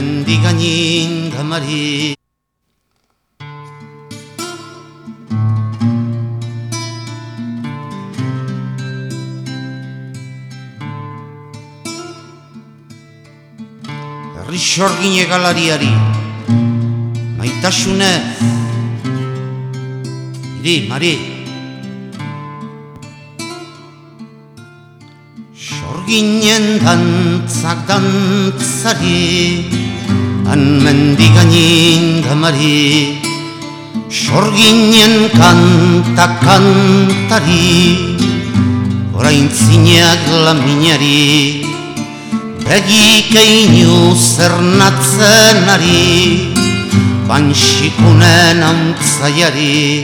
mendiganin damari Rixorgin egalariari Maitasunez Iri, Mari Sorginen dantzak dantzari Han mendiganin damari Sorginen kanta kantari. Orain zineak laminari Begik einu zernatzen ari. Banxikunen antzaiari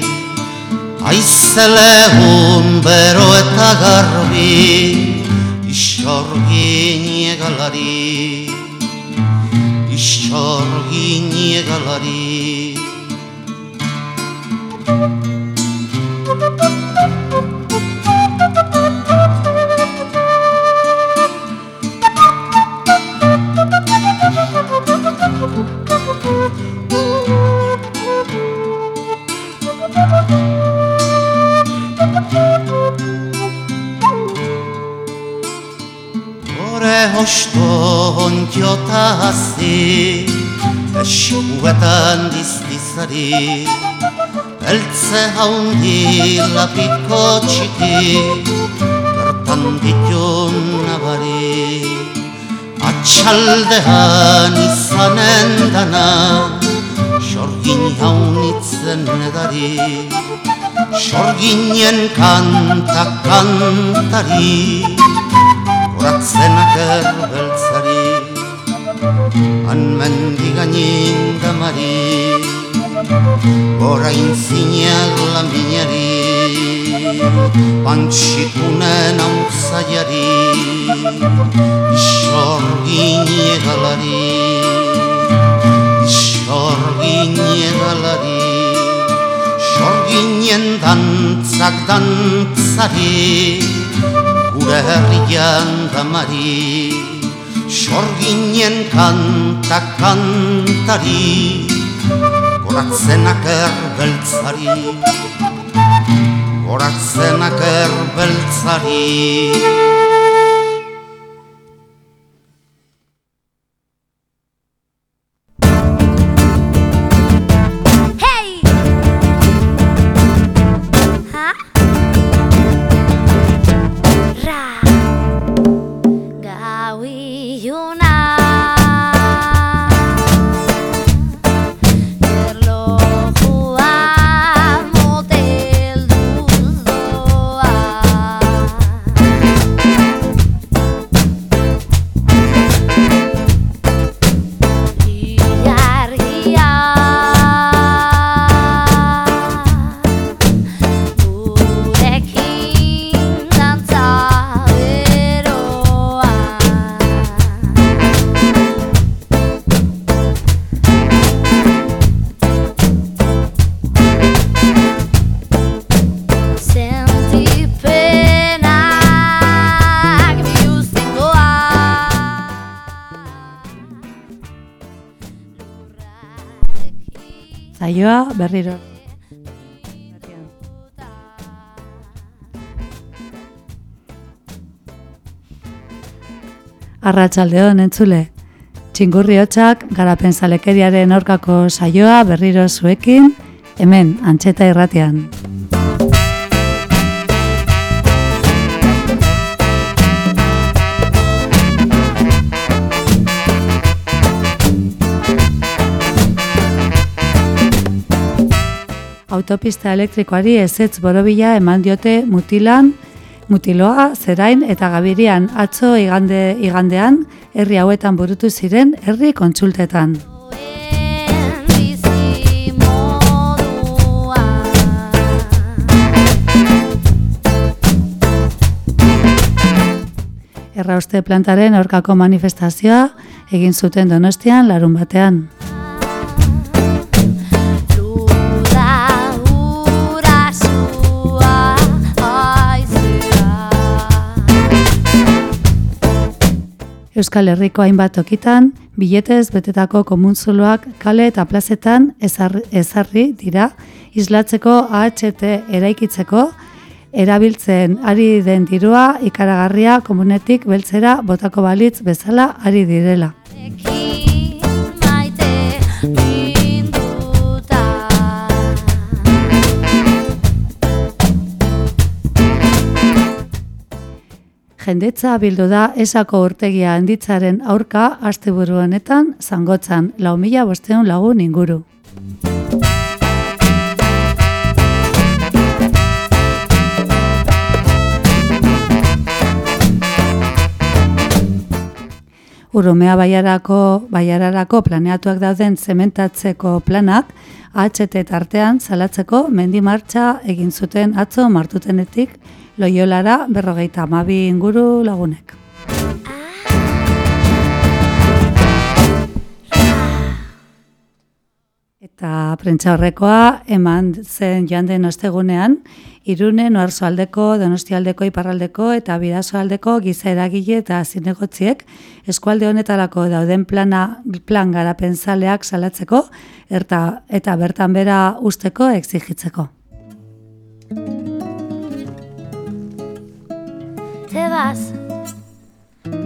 Aizelegun bero eta garbi Isorgin egalari Isorgin egalari Ore hoston jotazi Eskuetan diztizari Eltze haundi lapiko txiki Bertan ditun nabari Atxaldean izanen dana Sorgin haunitzen edari Sorginen kanta kantari Horatzenak erbeltzari Han mendiganin damari Orain zineak laminari Pantxikunen auzaiari Isorgin egalari Isorgin egalari Sorginen dantzak dantzari Gure herrian damari Sorginen kanta kantari Goratzenak erbeltzari Goratzenak erbeltzari Zaioa berriro. Arratsaldeon entzule. Txingurri hotzak garapen zalekeriaren aurkako saioa berriro zuekin, hemen antxeta irratian. Autopista elektrikoari ezetz borobila eman diote mutilan, mutiloa, zerain eta gabirian atzo igande, igandean herri hauetan burutu ziren herri kontsultetan. Errauste plantaren aurkako manifestazioa egin zuten donostian larun batean. Euskal Herriko hainbat tokitan, biletez betetako komuntzuloak kale eta plazetan ezarri dira, islatzeko AHT eraikitzeko, erabiltzen ari den dirua ikaragarria komunetik beltzera botako balitz bezala ari direla. Jendetza bildu da esako urtegia handitzaren aurka asteburu honetan zangotzan lau mila bosteun lagun inguru. Urumea baiarako, baiararako planeatuak dauden zementatzeko planak, HT tartean salatzeko mendi martxa egin zuten atzo martutenetik loiolara berrogeita amabi inguru lagunek. Eta prentza horrekoa eman zen joan den ostegunean, Irunen, Oarsoaldeko, Donostialdeko, Iparraldeko eta Bidasoaldeko giza eragile eta zinegotziek eskualde honetarako dauden plana, plan garapen zaleak salatzeko erta, eta bertan bera usteko exigitzeko. Te vas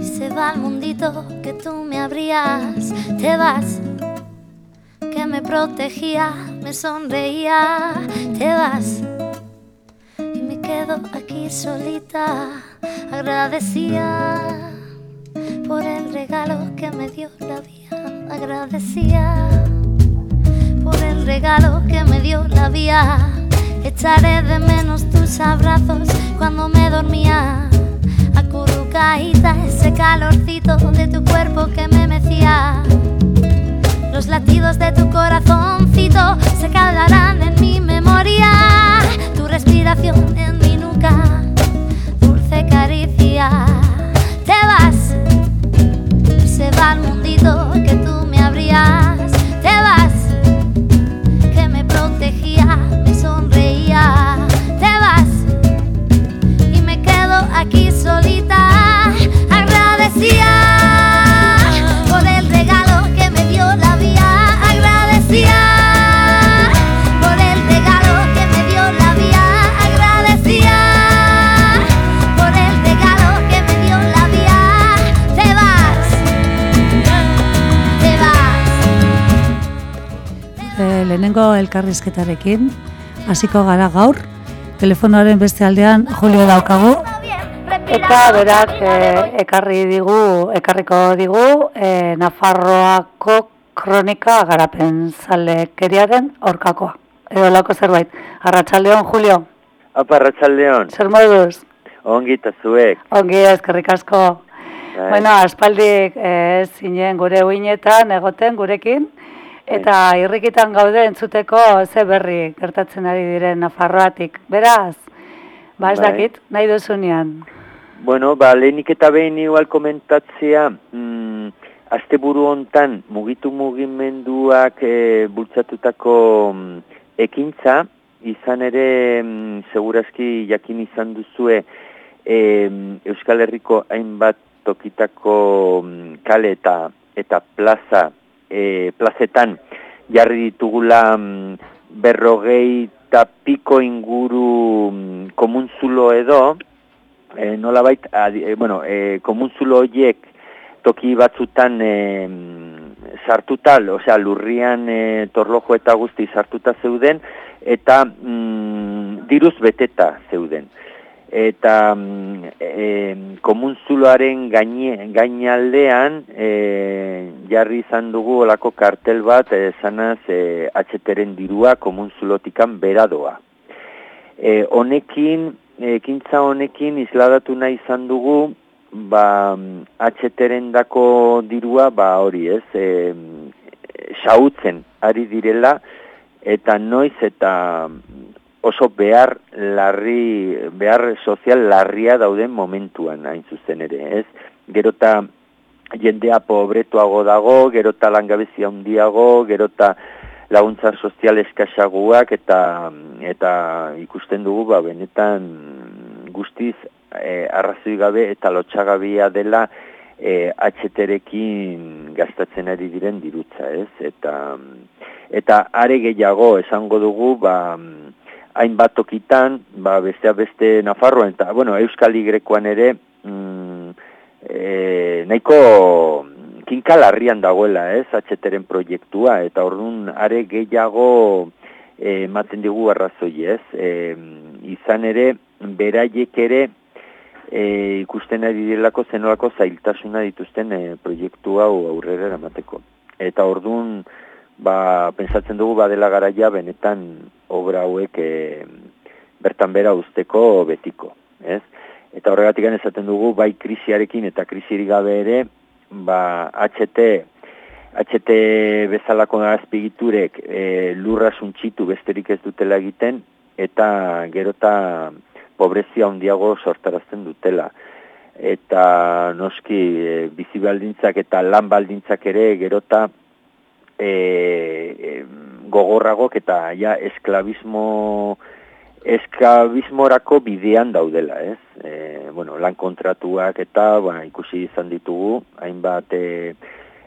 y se va el mundito que tú me abrías. Te vas que me protegía, me sonreía. Te vas y me quedo aquí solita, agradecía por el regalo que me dio la vida. Agradecía por el regalo que me dio la vida. Echaré de menos tus abrazos cuando me dormía. Acurrucaíta, ese calorcito de tu cuerpo que me mecía. Los latidos de tu corazoncito se quedarán en mi memoria. Tu respiración en mi nuca, dulce caricia. Te vas, se va el mundito que tú me abrías. Te vas, que me protegía, me sonreía. Te vas y me quedo aquí elkarrizketarekin, hasiko gara gaur, telefonoaren beste aldean Julio daukagu, Eta berak e, ekarri digu, ekarriko digu e, Nafarroako kronika garapen zalekeriaren aurkakoa. Edo lako zerbait. Arratsaldeon Julio, Apa, Arratxaldeon, zer moduz? ongi eta zuek. Ongi eskerrik asko. Bai. Bueno, aspaldik e, zinen gure uinetan egoten gurekin, eta irrikitan gaude entzuteko ze berri gertatzen ari diren Nafarroatik. Beraz, ba ez Bai. dakit, nahi duzunean. Bueno, ba, lehenik eta behin igual komentatzea, mm, asteburu hontan mugitu mugimenduak e, bultzatutako mm, ekintza, izan ere, mm, segurazki jakin izan duzue, e, Euskal Herriko hainbat tokitako mm, kale eta, eta plaza, e, plazetan jarri ditugula mm, berrogei eta piko inguru mm, komuntzulo edo, e, nolabait, adi, e, bueno, e, komuntzulo horiek toki batzutan e, sartuta, osea, lurrian e, torlojo eta guzti sartuta zeuden, eta mm, diruz beteta zeuden. Eta mm, e, komuntzuloaren gaine, gainaldean e, jarri izan dugu olako kartel bat e, zanaz e, atxeteren dirua komuntzulotikan beradoa. E, honekin, ekintza honekin isladatu nahi izan dugu, ba, atxeteren dako dirua, ba, hori ez, e, xautzen ari direla, eta noiz eta oso behar larri, behar sozial larria dauden momentuan hain zuzen ere, ez? Gerota jendea pobretuago dago, gerota langabezia handiago, gerota laguntza sozial eskasaguak eta eta ikusten dugu ba benetan guztiz e, arrazoi gabe eta lotxagabia dela e, atxeterekin gastatzen ari diren dirutza, ez? Eta, eta are gehiago esango dugu, ba, hainbat tokitan, ba, bestea beste Nafarroan, eta, bueno, Euskal Igrekoan ere, mm, e, nahiko kinkalarrian dagoela, ez, atxeteren proiektua, eta orduan are gehiago ematen digu arrazoi, ez? E, izan ere, beraiek ere, e, ikusten ari direlako zenolako zailtasuna dituzten e, proiektu hau aurrera eramateko. Eta orduan, ba, pensatzen dugu badela garaia benetan obra hauek e, bertan bera usteko betiko. Ez? Eta horregatik esaten dugu, bai krisiarekin eta krisirik gabe ere, ba, HT, HT bezalako azpigiturek e, lurra suntxitu besterik ez dutela egiten, eta gerota pobrezia handiago sortarazten dutela. Eta noski e, bizi baldintzak eta lan baldintzak ere gerota e, gogorragok eta ja esklabismo esklabismorako bidean daudela, ez? E, bueno, lan kontratuak eta ba, ikusi izan ditugu, hainbat e,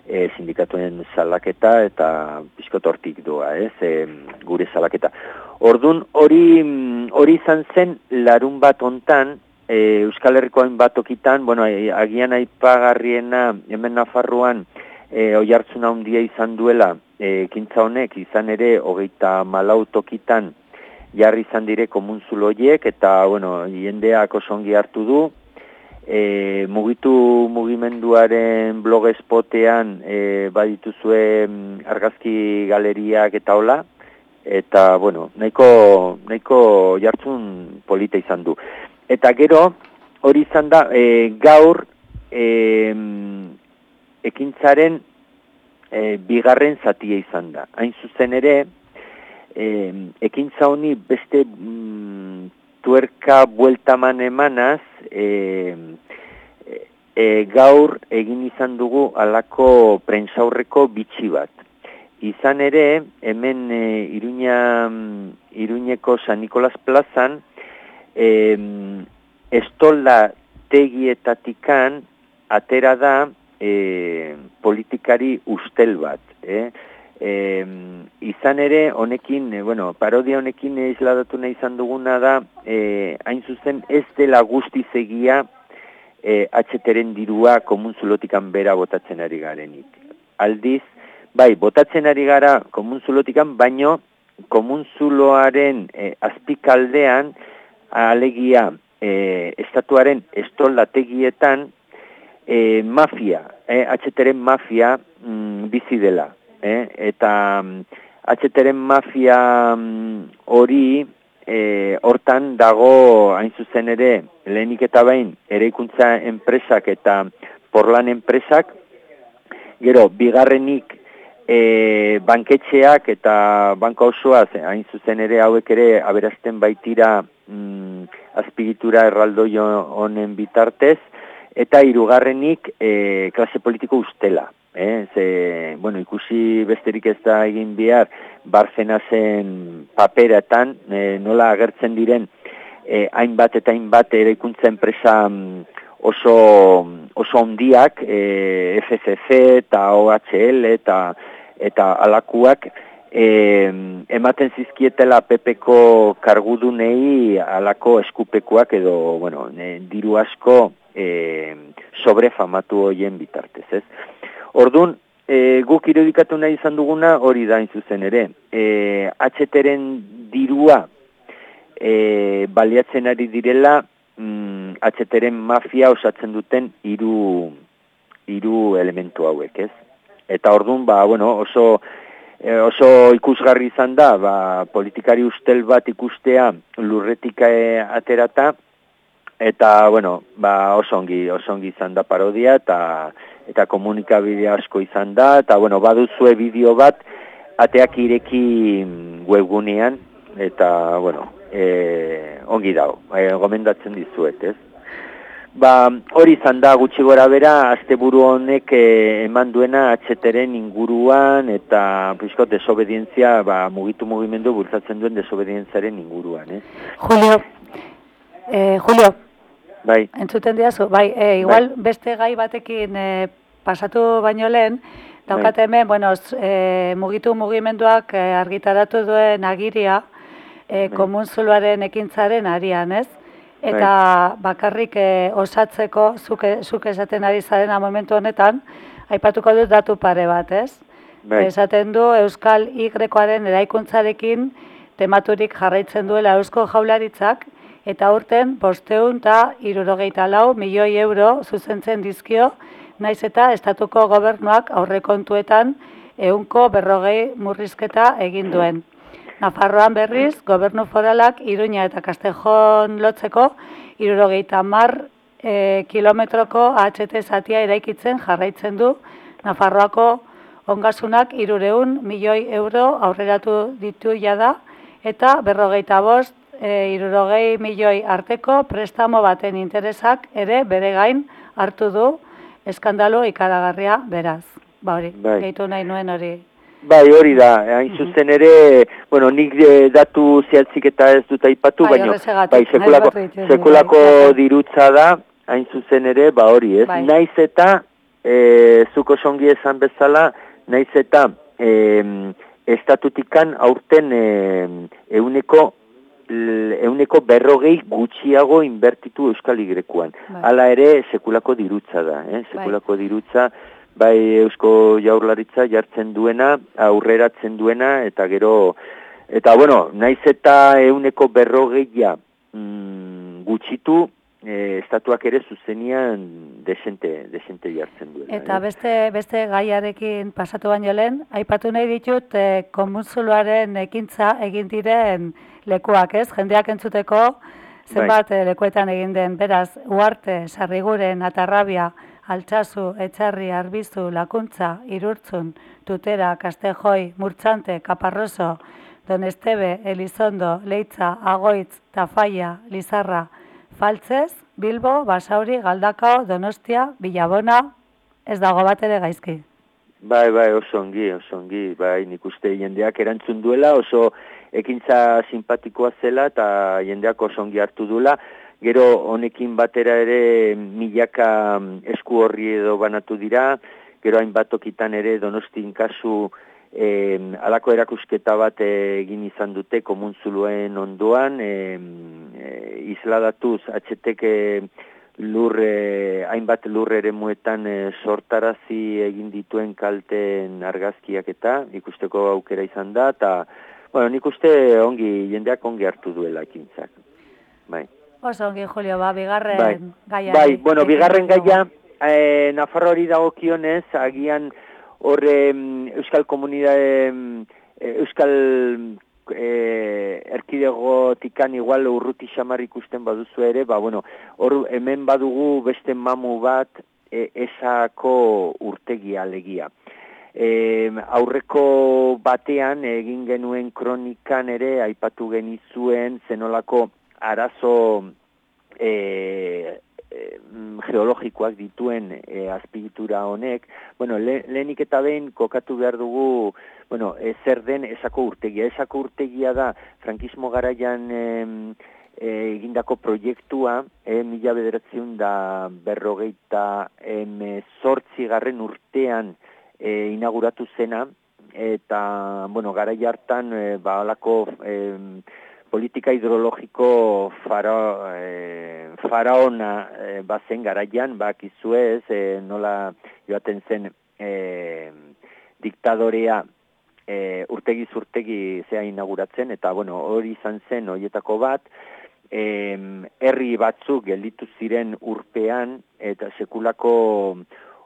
e, sindikatuen salaketa eta piskotortik doa, ez? E, gure salaketa. Ordun hori hori izan zen larun bat hontan e, Euskal Herriko bat okitan, bueno, agian aipagarriena hemen Nafarroan e, oi hartzuna handia izan duela e, kintza honek izan ere hogeita malau tokitan jarri izan dire komuntzuloiek eta, bueno, jendeak osongi hartu du, e, mugitu mugimenduaren blog espotean e, badituzue mm, argazki galeriak eta hola, eta bueno, nahiko, nahiko jartzun polita izan du. Eta gero, hori izan da, e, gaur e, ekintzaren e, bigarren zatia izan da. Hain zuzen ere, e, ekintza honi beste mm, tuerka bueltaman emanaz, e, e, gaur egin izan dugu alako prentsaurreko bitxi bat izan ere, hemen e, Iruña, Iruñeko San Nikolas plazan, e, estolda tegietatikan atera da e, politikari ustel bat. Eh? E, izan ere, honekin, e, bueno, parodia honekin isladatu nahi izan duguna da, e, hain zuzen ez dela guztizegia e, atxeteren dirua komun zulotikan bera botatzen ari garenik. Aldiz, Bai, botatzen ari gara komunzulotikan, baino komunzuloaren e, azpikaldean alegia e, estatuaren estolategietan e, mafia, e, atxeteren mafia mm, bizi dela. E, eta mm, atxeteren mafia mm, hori e, hortan dago hain zuzen ere lehenik eta bain ere enpresak eta porlan enpresak, gero bigarrenik e, banketxeak eta banka osoa, hain zuzen ere hauek ere aberazten baitira mm, azpigitura erraldoi honen bitartez, eta hirugarrenik e, klase politiko ustela. Eh? Ze, bueno, ikusi besterik ez da egin behar, barzena zen paperetan, e, nola agertzen diren, e, hainbat eta hainbat ere ikuntza enpresa mm, oso, oso ondiak, e, FCC eta OHL eta eta alakuak e, ematen zizkietela pepeko kargudunei alako eskupekuak edo, bueno, e, diru asko e, sobrefamatu hoien bitartez, ez? Ordun e, guk irudikatu nahi izan duguna hori da zuzen ere. E, atxeteren dirua e, baliatzen ari direla mm, atxeteren mafia osatzen duten hiru hiru elementu hauek, ez? Eta ordun ba, bueno, oso e, oso ikusgarri izan da, ba, politikari ustel bat ikustea lurretik e, aterata eta bueno, ba, oso ongi, oso ongi izan da parodia eta eta komunikabide asko izan da eta bueno, baduzue bideo bat ateak ireki webgunean eta bueno, e, ongi dago, e, gomendatzen dizuet, ez? Ba, hori izan da gutxi gora bera, azte buru honek eh, eman duena atxeteren inguruan eta pixko desobedientzia, ba, mugitu mugimendu bultzatzen duen desobedientziaren inguruan, eh? Julio, eh, Julio, Bai, Entzuten diazu, bai, e, igual beste gai batekin e, pasatu baino lehen, daukat Bai. hemen, bueno, z- e, mugitu mugimenduak e, argitaratu duen agiria, e, Bai. komunzuluaren ekintzaren arian, ez? Eta bakarrik e, osatzeko, zuk, zuk esaten ari zarena momentu honetan, aipatuko dut datu pare bat, ez? bai, Esaten du Euskal Y-aren eraikuntzarekin tematurik jarraitzen duela Eusko Jaularitzak eta urten bosteun eta irurogeita lau milioi euro zuzentzen dizkio, naiz eta estatuko gobernuak aurrekontuetan ehunko berrogei murrizketa egin duen. Nafarroan berriz, gobernu foralak Iruña eta Kastejon lotzeko irurogeita mar e, kilometroko AHT zatia eraikitzen jarraitzen du Nafarroako ongasunak irureun milioi euro aurreratu ditu jada eta berrogeita bost e, irurogei milioi arteko prestamo baten interesak ere bere gain hartu du eskandalu ikaragarria beraz. Ba hori, Bai. gehitu nahi nuen hori. Bai, hori da, hain zuzen ere, bueno, nik eh, datu zehatzik eta ez dut aipatu, Bai, baina, bai, sekulako, sekulako bai. dirutza da, hain zuzen ere, ba hori, ez? Bai. Naiz eta, e, zuko songi esan bezala, naiz eta, e, estatutikan aurten e, euneko l- euneko berrogei gutxiago inbertitu Euskal Igrekuan. Bai. Hala ere, sekulako dirutza da, eh? sekulako dirutza, bai Eusko Jaurlaritza jartzen duena, aurreratzen duena, eta gero, eta bueno, naiz eta euneko berrogeia mm, gutxitu, eh, estatuak ere zuzenian desente, desente jartzen duena. Eta eh? beste, beste gaiarekin pasatu baino lehen, aipatu nahi ditut e, komunzuluaren ekintza egin diren lekuak, ez? Jendeak entzuteko zenbat eh, lekuetan egin den, beraz, Uarte, Sarriguren, Atarrabia, Altsasu, Etxarri, Arbizu, Lakuntza, Irurtzun, Tutera, Kastejoi, Murtzante, Kaparroso, Donestebe, Elizondo, Leitza, Agoitz, Tafaia, Lizarra, Faltzez, Bilbo, Basauri, Galdakao, Donostia, Bilabona, ez dago bat ere gaizki. Bai, bai, oso ongi, oso ongi, bai, nik uste jendeak erantzun duela, oso ekintza simpatikoa zela eta jendeak oso ongi hartu duela. Gero honekin batera ere milaka esku horri edo banatu dira, gero hainbat tokitan ere donostin kasu eh, alako erakusketa bat egin izan dute komuntzuluen ondoan, eh, eh, isladatuz atxetek eh, lur, eh, hainbat lur ere muetan eh, sortarazi egin dituen kalten argazkiak eta ikusteko aukera izan da, eta bueno, nik uste ongi, jendeak ongi hartu duela ekintzak. Bai. Oso ongi, Julio, ba, bigarren Bai. gaia. Bai, bueno, bigarren gaia, eh, Nafarroari dagokionez, agian horre Euskal Komunidade, eh, Euskal eh, erkidegotikan igual urruti xamar ikusten baduzu ere, ba, bueno, hor hemen badugu beste mamu bat eh, esako urtegi alegia. E, aurreko batean egin genuen kronikan ere aipatu genizuen zenolako arazo e, e, geologikoak dituen e, azpigitura honek, bueno, le, lehenik eta behin kokatu behar dugu, bueno, e, zer den esako urtegia. Esako urtegia da, frankismo garaian e, egindako proiektua, e, mila bederatziun da berrogeita em, zortzi garren urtean e, inauguratu zena, eta, bueno, garai hartan, e, ba, halako, em, politika hidrologiko fara, e, faraona e, bazen garaian, bakizue ez, e, nola joaten zen e, diktadorea e, urtegi zurtegi zea inauguratzen, eta bueno, hori izan zen horietako bat, em, herri batzuk gelditu ziren urpean, eta sekulako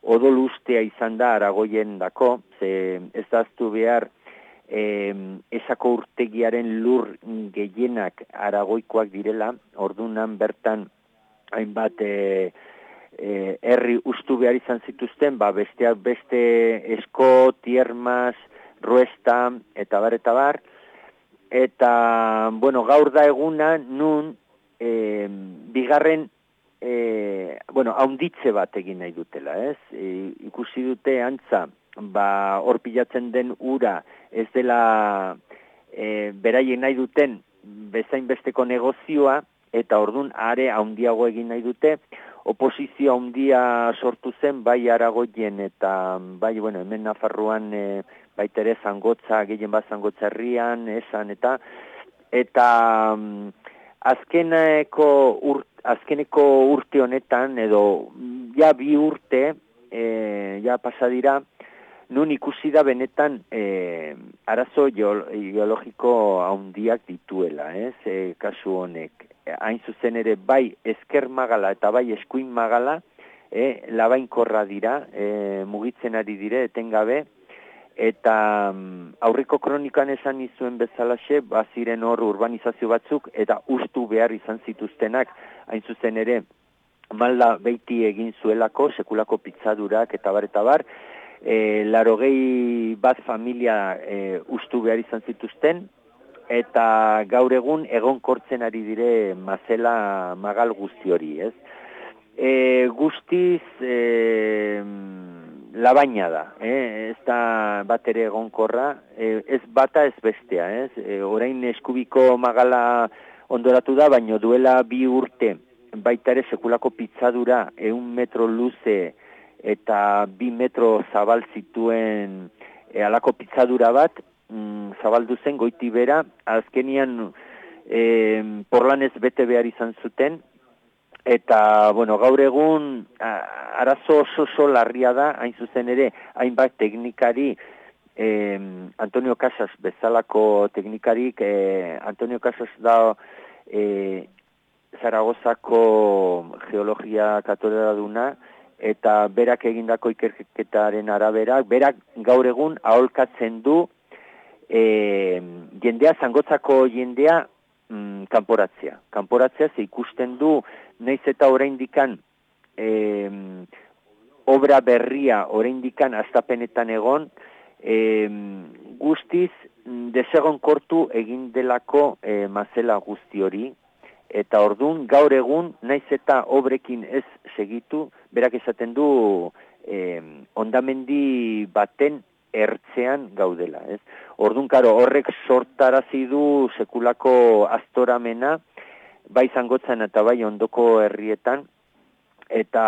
odol ustea izan da aragoien dako, ze ez daztu behar em, esako urtegiaren lur gehienak aragoikoak direla, ordunan bertan hainbat e, e, herri ustu behar izan zituzten, ba besteak beste esko, tiermas, ruesta, eta bar, eta bar, eta, bueno, gaur da eguna, nun, e, bigarren, e, bueno, haunditze bat egin nahi dutela, ez? E, ikusi dute antza, ba, hor pilatzen den ura, ez dela e, beraien nahi duten bezain besteko negozioa, eta ordun are handiago egin nahi dute, oposizio handia sortu zen bai aragoien eta bai bueno, hemen Nafarroan e, baita ere zangotza, gehien bat zangotza herrian, esan eta eta mm, azkeneko, ur, azkeneko urte honetan edo ja bi urte e, ja pasadira nun ikusi da benetan e, arazo geologiko handiak dituela, ez, e, kasu honek. Hain zuzen ere bai esker magala eta bai eskuin magala, e, labainkorra dira, e, mugitzen ari dire, etengabe, eta um, aurreko kronikan esan izuen bezalaxe, baziren hor urbanizazio batzuk, eta ustu behar izan zituztenak, hain zuzen ere, malda beiti egin zuelako, sekulako pizzadurak eta bar, eta bar, e, larogei bat familia e, ustu behar izan zituzten, eta gaur egun egon kortzen ari dire mazela magal guzti hori, ez? E, guztiz e, labaina da, eh? ez da bat ere egonkorra, e, ez bata ez bestea, ez? E, orain eskubiko magala ondoratu da, baino duela bi urte baita ere sekulako pitzadura eun metro luze, eta bi metro zabal zituen e, alako pitzadura bat, mm, zabaldu zen goiti bera, azkenian e, porlanez bete behar izan zuten, eta, bueno, gaur egun arazo oso oso larria da, hain zuzen ere, hainbat teknikari, e, Antonio Casas bezalako teknikarik, e, Antonio Casas da e, Zaragozako geologia katolera duna, eta berak egindako ikerketaren arabera, berak gaur egun aholkatzen du e, jendea, zangotzako jendea mm, kanporatzea. Kanporatzea ze ikusten du, naiz eta oraindikan e, obra berria oraindikan astapenetan egon, e, guztiz desegon kortu egin delako e, mazela guzti hori, eta ordun gaur egun naiz eta obrekin ez segitu, berak esaten du eh, ondamendi baten ertzean gaudela, ez? Ordun karo horrek sortarazi du sekulako astoramena bai zangotzen eta bai ondoko herrietan eta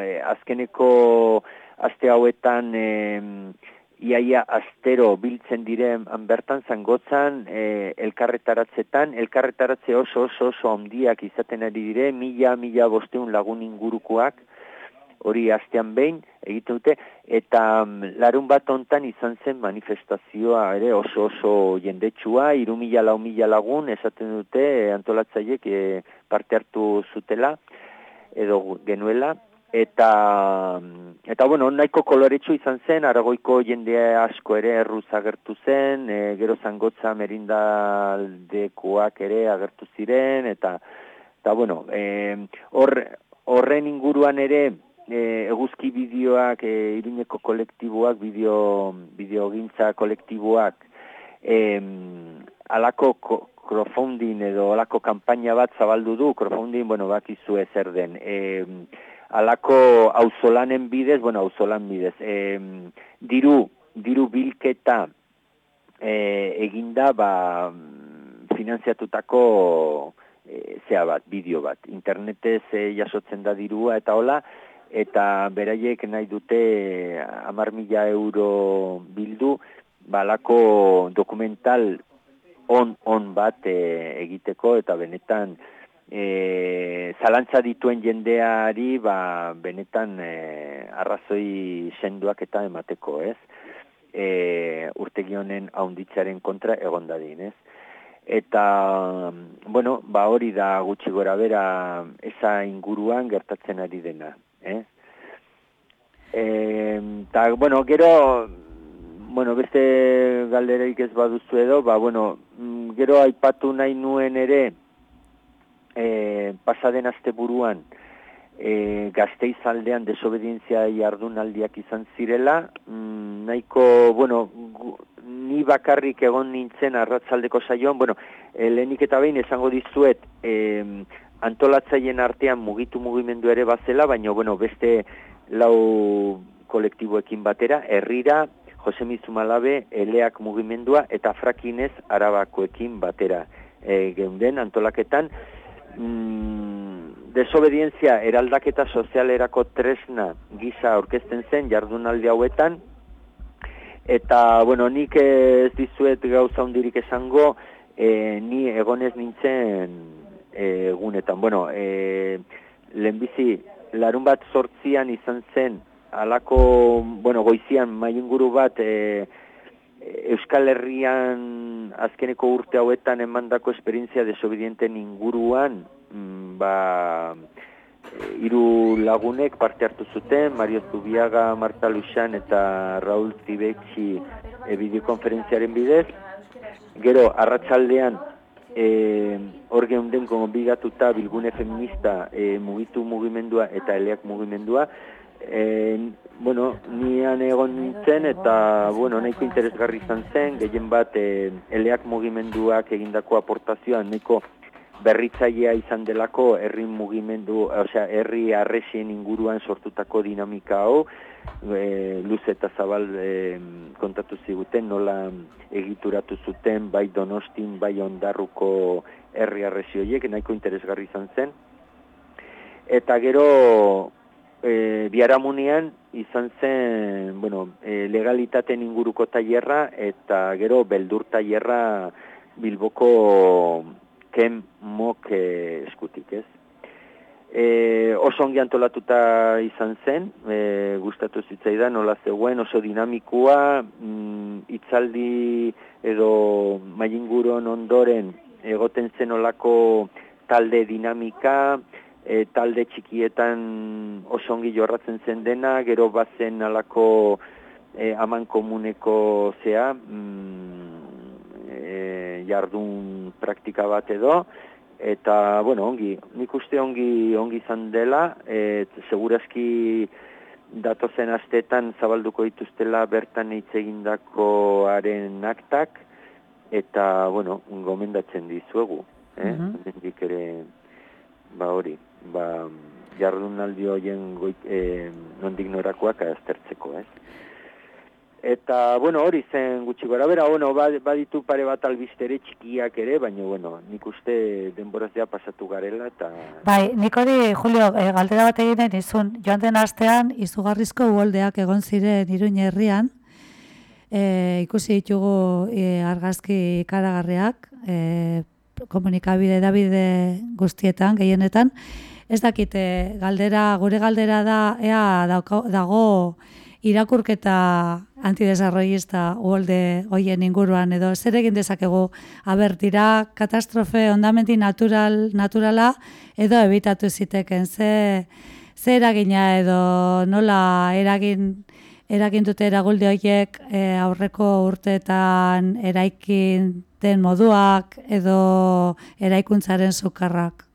eh, azkeneko aste hauetan eh, iaia astero biltzen diren bertan zangotzan e, elkarretaratzetan, elkarretaratze oso oso oso ondiak izaten ari dire, mila, mila bosteun lagun ingurukoak, hori astean behin egiten dute, eta mm, larun bat ontan izan zen manifestazioa ere oso oso jendetsua, iru mila lau mila lagun esaten dute antolatzaiek e, parte hartu zutela, edo genuela, eta eta bueno, nahiko koloretsu izan zen, aragoiko jende asko ere erruz agertu zen, e, gero zangotza merindaldekoak ere agertu ziren, eta, eta bueno, e, horren inguruan ere, e, eguzki bideoak, e, irineko kolektiboak, bideo, bideo gintza kolektiboak, e, alako crowdfunding edo alako kampaina bat zabaldu du, crowdfunding, bueno, bakizu ezer den, e, alako auzolanen bidez, bueno, auzolan bidez, e, diru, diru bilketa e, eginda, ba, finanziatutako e, zea bat, bideo bat. Internetez e, jasotzen da dirua eta hola, eta beraiek nahi dute amar mila euro bildu, balako dokumental on-on bat e, egiteko, eta benetan, e, zalantza dituen jendeari ba, benetan e, arrazoi senduak eta emateko, ez? E, urtegi honen haunditzaren kontra egon dadin, ez? Eta, bueno, ba hori da gutxi gora bera eza inguruan gertatzen ari dena, ez? E, ta, bueno, gero, bueno, beste galdereik ez baduzu edo, ba, bueno, mm, gero aipatu nahi nuen ere, e, pasaden azte buruan e, gazteizaldean desobedientzia jardunaldiak izan zirela, mm, nahiko, bueno, ni bakarrik egon nintzen arratzaldeko saioan, bueno, e, lehenik eta behin esango dizuet, e, antolatzaien artean mugitu mugimendu ere bazela, baina, bueno, beste lau kolektiboekin batera, herrira, Jose Mizumalabe, eleak mugimendua, eta frakinez arabakoekin batera e, geunden antolaketan, mm, desobedientzia eraldaketa sozialerako tresna gisa aurkezten zen jardunaldi hauetan, eta, bueno, nik ez dizuet gauza hundirik esango, e, ni egonez nintzen egunetan. Bueno, e, lehenbizi, larun bat sortzian izan zen, alako, bueno, goizian, mainguru bat, e, Euskal Herrian azkeneko urte hauetan emandako esperientzia desobedienten inguruan, mm, ba, hiru lagunek parte hartu zuten, Mario Zubiaga, Marta Luxan eta Raul Zibetxi e, bideokonferentziaren bidez. Gero, arratsaldean e, hor geunden bigatuta bilgune feminista e, mugitu mugimendua eta eleak mugimendua. E, bueno, nian egon nintzen eta bueno, nahiko interesgarri izan zen, gehien bat e, eleak mugimenduak egindako aportazioa nahiko berritzailea izan delako herri mugimendu, osea, herri arresien inguruan sortutako dinamika hau, e, luz eta zabal e, kontatu ziguten, nola egituratu zuten, bai donostin, bai ondarruko herri arresioiek, nahiko interesgarri izan zen. Eta gero, e, biaramunean izan zen, bueno, e, legalitaten inguruko tailerra eta gero beldur tailerra Bilboko ken mok e, eskutik, ez? E, oso ongi antolatuta izan zen, e, gustatu zitzaidan, nola zegoen, oso dinamikua, mm, itzaldi edo mainguron ondoren egoten zen olako talde dinamika, e, talde txikietan oso ongi jorratzen zen dena, gero bazen alako e, aman komuneko zea, mm, e, jardun praktika bat edo, eta, bueno, ongi, nik uste ongi, ongi izan dela, et, segurazki datozen astetan zabalduko dituztela bertan hitz egindakoaren aktak, eta, bueno, gomendatzen dizuegu, eh? Mm ere, ba hori, ba, jardunaldi horien eh, nondik norakoak aztertzeko, ez? Eta, bueno, hori zen gutxi gora. Bera, bueno, ba, baditu pare bat albistere txikiak ere, baina, bueno, nik uste denborazia pasatu garela, eta... Bai, nik hori, Julio, e, galdera bat eginen izun, joan den astean, izugarrizko uoldeak egon ziren iruin herrian, e, ikusi ditugu e, argazki karagarriak, e, komunikabide edabide guztietan, gehienetan, ez dakite, galdera, gure galdera da, ea dago irakurketa antidesarrollista uolde hoien inguruan edo zer egin dezakegu? Aber dira katastrofe ondamendi natural naturala edo ebitatu ziteken ze ze eragina edo nola eragin eragin dute eragulde horiek e, aurreko urteetan eraikin den moduak edo eraikuntzaren sukarrak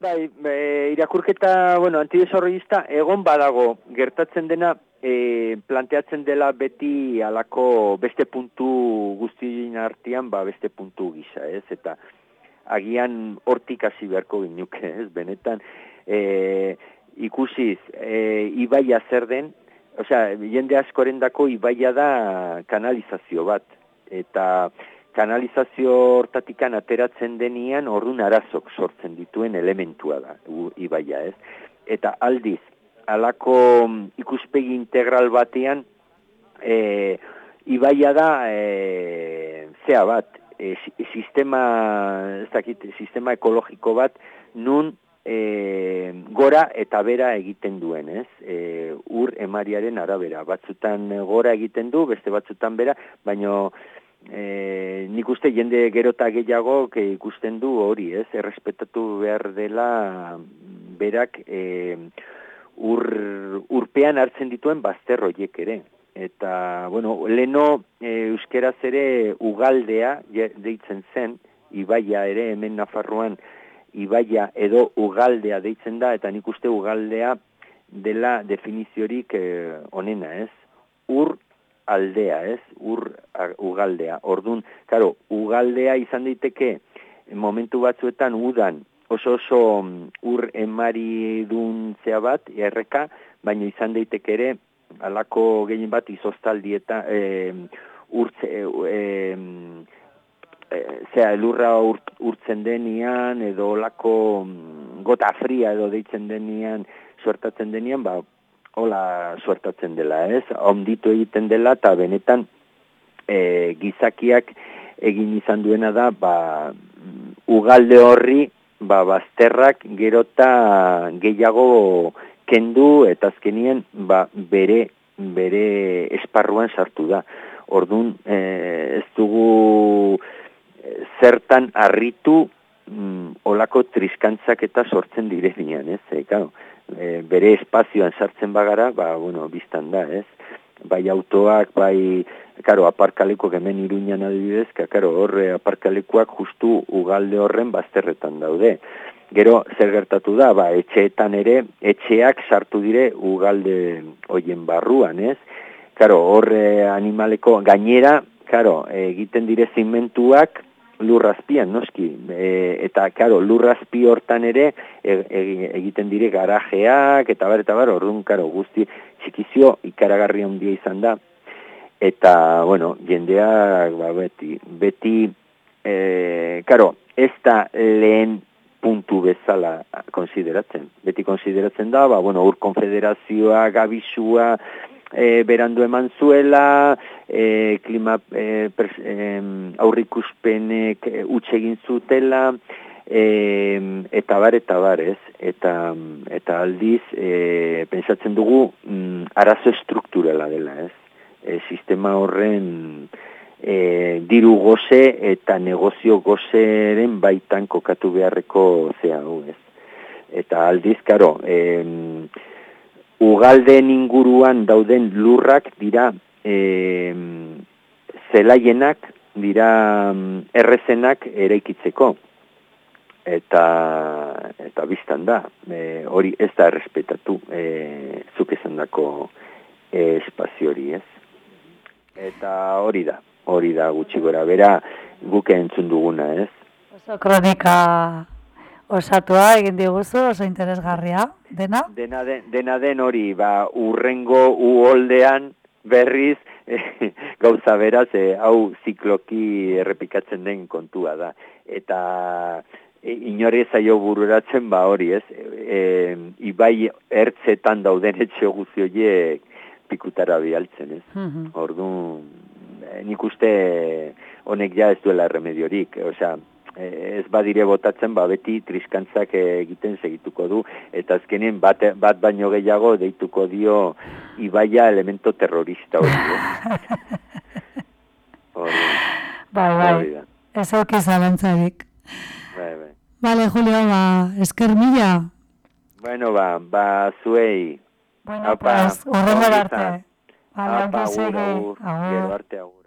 Bai, e, irakurketa, bueno, antidesarrollista egon badago gertatzen dena e, planteatzen dela beti alako beste puntu guztien artean, ba beste puntu gisa, ez? Eta agian hortik hasi beharko ginuke, ez? Benetan, e, ikusiz, e, ibaia zer den, osea, jende askorendako ibaia da kanalizazio bat, eta kanalizazio hortatikan ateratzen denian horrun arazok sortzen dituen elementua da, ibaia, ez? Eta aldiz, alako mm, ikuspegi integral batean e, ibaia da e, zea bat e, sistema ez dakit, sistema ekologiko bat nun e, gora eta bera egiten duen ez e, ur emariaren arabera batzutan gora egiten du beste batzutan bera baino E, nik uste jende gerota gehiago ke ikusten du hori, ez? Errespetatu behar dela berak e, ur, urpean hartzen dituen bazter horiek ere. Eta, bueno, leno e, euskeraz ere ugaldea deitzen zen, ibaia ere hemen Nafarroan ibaia edo ugaldea deitzen da, eta nik uste ugaldea dela definiziorik e, onena, ez? Ur aldea, ez? Ur ugaldea. Ordun, claro, ugaldea izan daiteke momentu batzuetan udan oso oso mm, ur emari dun zea bat, erreka, baina izan daiteke ere, alako gehien bat izostaldi eta e, urtze, e, e, zera, elurra urt, urtzen denian, edo olako mm, gota fria edo deitzen denian, suertatzen denian, ba, hola suertatzen dela, ez? Onditu egiten dela, eta benetan e, gizakiak egin izan duena da, ba, ugalde horri, ba, bazterrak gerota gehiago kendu eta azkenien ba, bere bere esparruan sartu da. Ordun eh, ez dugu eh, zertan harritu mm, olako triskantzak eta sortzen direnean, ez? E, claro, e, bere espazioan sartzen bagara, ba, bueno, biztan da, ez? Bai autoak, bai, karo, aparkaleko hemen iruñan adibidez, karo, horre aparkalekuak justu ugalde horren bazterretan daude. Gero, zer gertatu da, ba, etxeetan ere, etxeak sartu dire ugalde hoien barruan, ez? Karo, horre animaleko gainera, karo, egiten dire zimentuak lurrazpian, noski, e, eta, karo, lurrazpi hortan ere e, e, egiten dire garajeak, eta bar, eta bar, orduan, karo, guzti txikizio ikaragarri handia izan da, eta, bueno, jendeak, ba, beti, beti, e, karo, ez da lehen puntu bezala konsideratzen. Beti konsideratzen da, ba, bueno, ur konfederazioa, gabizua, e, berandu eman zuela, e, klima e, pers, e, aurrikuspenek e, utxegin zutela, e, eta bar, eta bar, ez? Eta, eta aldiz, e, pensatzen dugu, mm, arazo strukturala dela, ez? E, sistema horren e, diru goze eta negozio gozeren baitan kokatu beharreko zea hau ez. Eta aldiz, karo, e, ugalden inguruan dauden lurrak dira e, zelaienak, dira errezenak eraikitzeko. Eta, eta biztan da, e, hori ez da errespetatu e, zuk esan dako e, espazio hori ez. Eta hori da, hori da gutxi gora bera guke entzun duguna, ez? Oso kronika osatua egin diguzu, oso interesgarria, dena? Dena den, dena den hori, ba, urrengo uholdean berriz gauza beraz, e, hau zikloki errepikatzen den kontua da. Eta e, inori zaio bururatzen ba hori, ez? E, ibai ertzetan dauden etxe guzioiek pikutara bialtzen, ez? Mm Orduan, Eh, nik uste honek ja ez duela remediorik, osea, ez badire botatzen, ba beti triskantzak egiten segituko du, eta azkenien bat, bat baino gehiago deituko dio ibaia elemento terrorista hori. hori. Bai, bai, ez hau kizabantzarik. Bai, bai. Bale, Julio, ba, esker mila? Bueno, ba, ba, zuei. Bueno, Apa, pues, urrengo arte. Apa, agur, agur, gero arte, agur.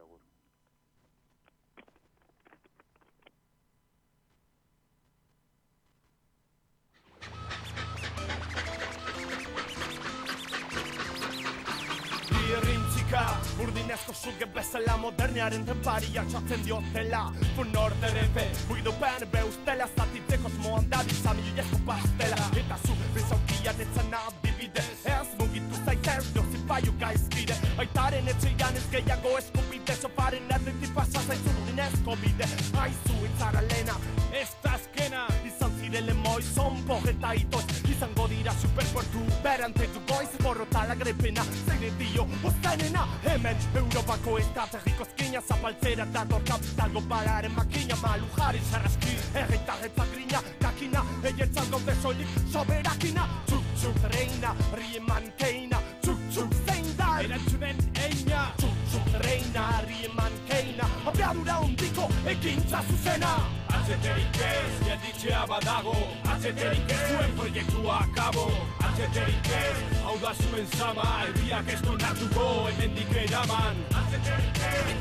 Urdinezko suge bezala moderniaren temparia txatzen diotela Fun orderen be, huidu pen be ustela Zatitzeko moan da bizamilezko pastela Eta zu bezaukian etzan adibide Ez mugitu zaitez dozi paiu gaizkide Aitaren etxeian ez gehiago eskubide Sofaren erditi pasa zaizu urdinezko bide Aizu itzara lena, ez da azkena Izan zirele moi zonpo eta itoz Izango dira superportu berante du goiz Borrota la grepena, zeire dio, ostenena Hemen Europako estrategiko zkina Zapaltzera dator kapitalgo balaren makina. Malu jarri sarraski, erretarretza grina Kakina, eiertzan gaude soilik soberakina Txuk txuk reina, rie manteina. Txuk txuk zein da, erantzunen eina. Txuk txuk reina, rie manteina. Apiadura ondiko, ekintza zuzena Atzeterik ez, gelditzea badago Atzeterik ez, zuen proiektua akabo Atzeterik ez, hau da zuen zama Erbiak ez donatuko, hemendik eraman Atzeterik ez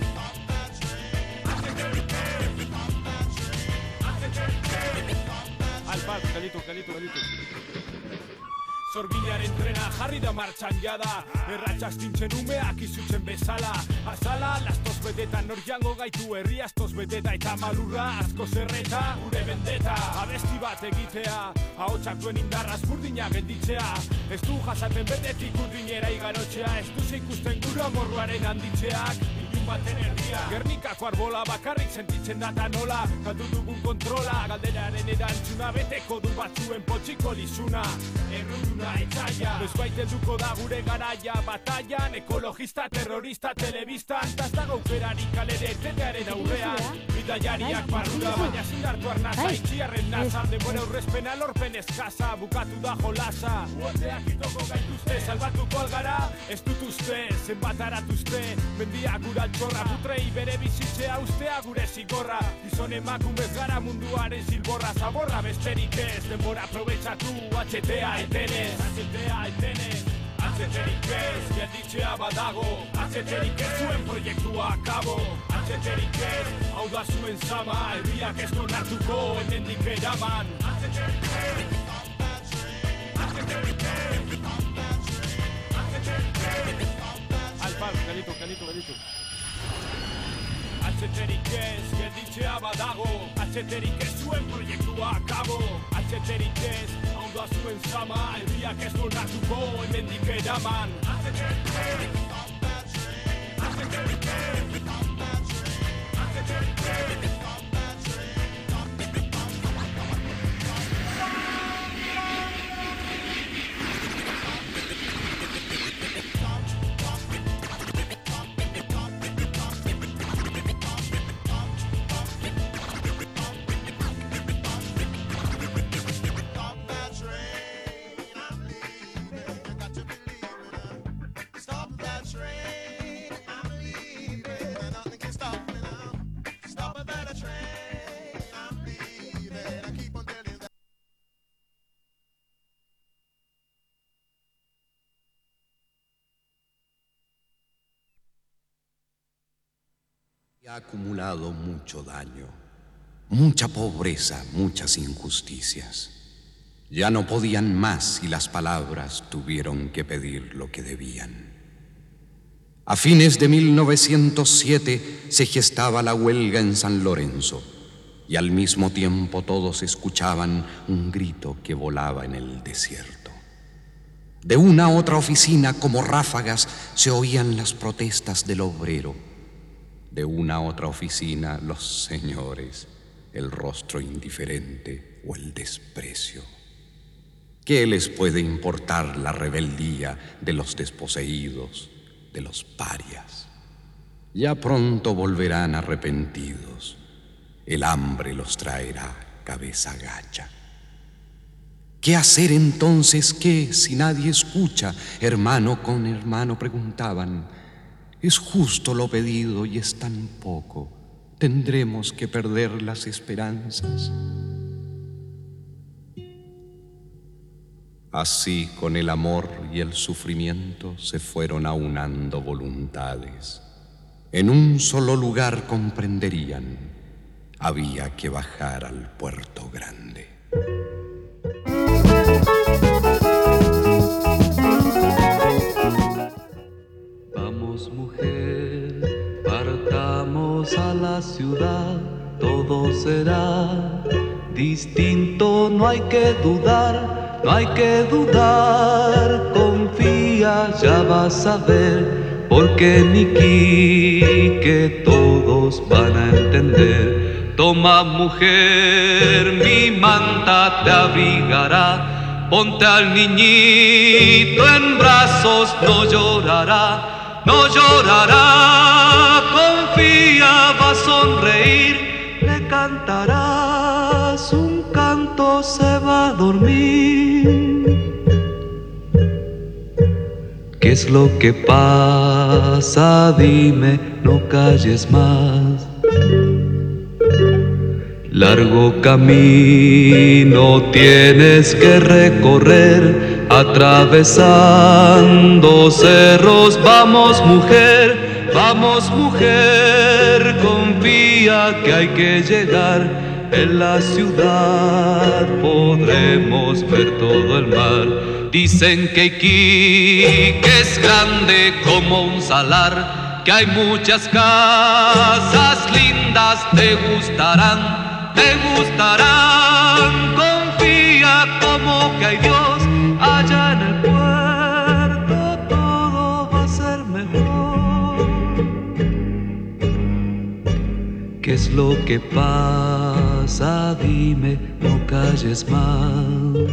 Atzeterik ez Atzeterik ez Albat, galitu, galitu, galitu Zorginaren trena jarri da martxan jada. Erratxas dintzen umeak izutzen bezala. Azala, lastos beteta nor jango gaitu Herri astos beteta eta malurra asko zerreta Gure bendeta, abesti bat egitea Ahotsak duen indarraz burdina genditzea Ez du jasaten betetik urdinera igarotzea Ez du zeikusten gura morruaren handitzeak baten erdia Gernikako arbola bakarrik sentitzen data nola. Galdu dugun kontrola galderaren erantzuna Beteko du batzuen potxiko lizuna. Erruduna etzaia. Noiz baite da gure garaia Bataian, ekologista, terrorista, telebista Antaz dago aukerari kalere etetearen aurrean. Bidaiariak barrura, baina zindartu arnaza Bai. Itxiarren naza, denbora aurrezpena lorpen eskasa Bukatu da jolasa. Uoteak itoko gaituzte, salbatuko algara Ez dut uste, zenbat aratuzte Mendia gura txorra, putrei bere bizitzea ustea gure zigorra. Gizon emakumez gara munduaren zilborra. Zaborra besterik ez, denbora aprobetsatu HTA etenez, HTA etenez Atzeterik ez, gelditzea badago. Atzeterik ez zuen proiektua akabo Atzeterik ez, hau da zuen zama Herriak ez donatuko, hemendik eraman. Atzeterik ez, atzeterik ez Alpal, gelitu, gelitu, gelitu Atzeterik ez, gelditzea badago. Atzeterik ez zuen proiektua akabo Atzeterik ez, da zuen zama Herriak ez donatuko, hemendik eraman. Atzeterik ez, atzeterik ez Atzeterik ez Stop acumulado mucho daño, mucha pobreza, muchas injusticias. Ya no podían más y las palabras tuvieron que pedir lo que debían. A fines de 1907 se gestaba la huelga en San Lorenzo y al mismo tiempo todos escuchaban un grito que volaba en el desierto. De una a otra oficina como ráfagas se oían las protestas del obrero de una otra oficina los señores, el rostro indiferente o el desprecio. ¿Qué les puede importar la rebeldía de los desposeídos, de los parias? Ya pronto volverán arrepentidos. El hambre los traerá cabeza gacha. ¿Qué hacer entonces? ¿Qué si nadie escucha? Hermano con hermano preguntaban. Es justo lo pedido y es tan poco. Tendremos que perder las esperanzas. Así con el amor y el sufrimiento se fueron aunando voluntades. En un solo lugar comprenderían. Había que bajar al puerto grande. Todo será distinto, no hay que dudar, no hay que dudar, confía, ya vas a ver, porque Niki que todos van a entender. Toma mujer, mi manta te abrigará, ponte al niñito en brazos, no llorará, no llorará, va a sonreír, le cantarás un canto, se va a dormir. ¿Qué es lo que pasa? Dime, no calles más. Largo camino tienes que recorrer, atravesando cerros. Vamos mujer, vamos mujer, que hay que llegar. En la ciudad podremos ver todo el mar. Dicen que Iquique es grande como un salar, que hay muchas casas lindas, te gustarán te gustarán. Lo que pasa? Dime, no calles más.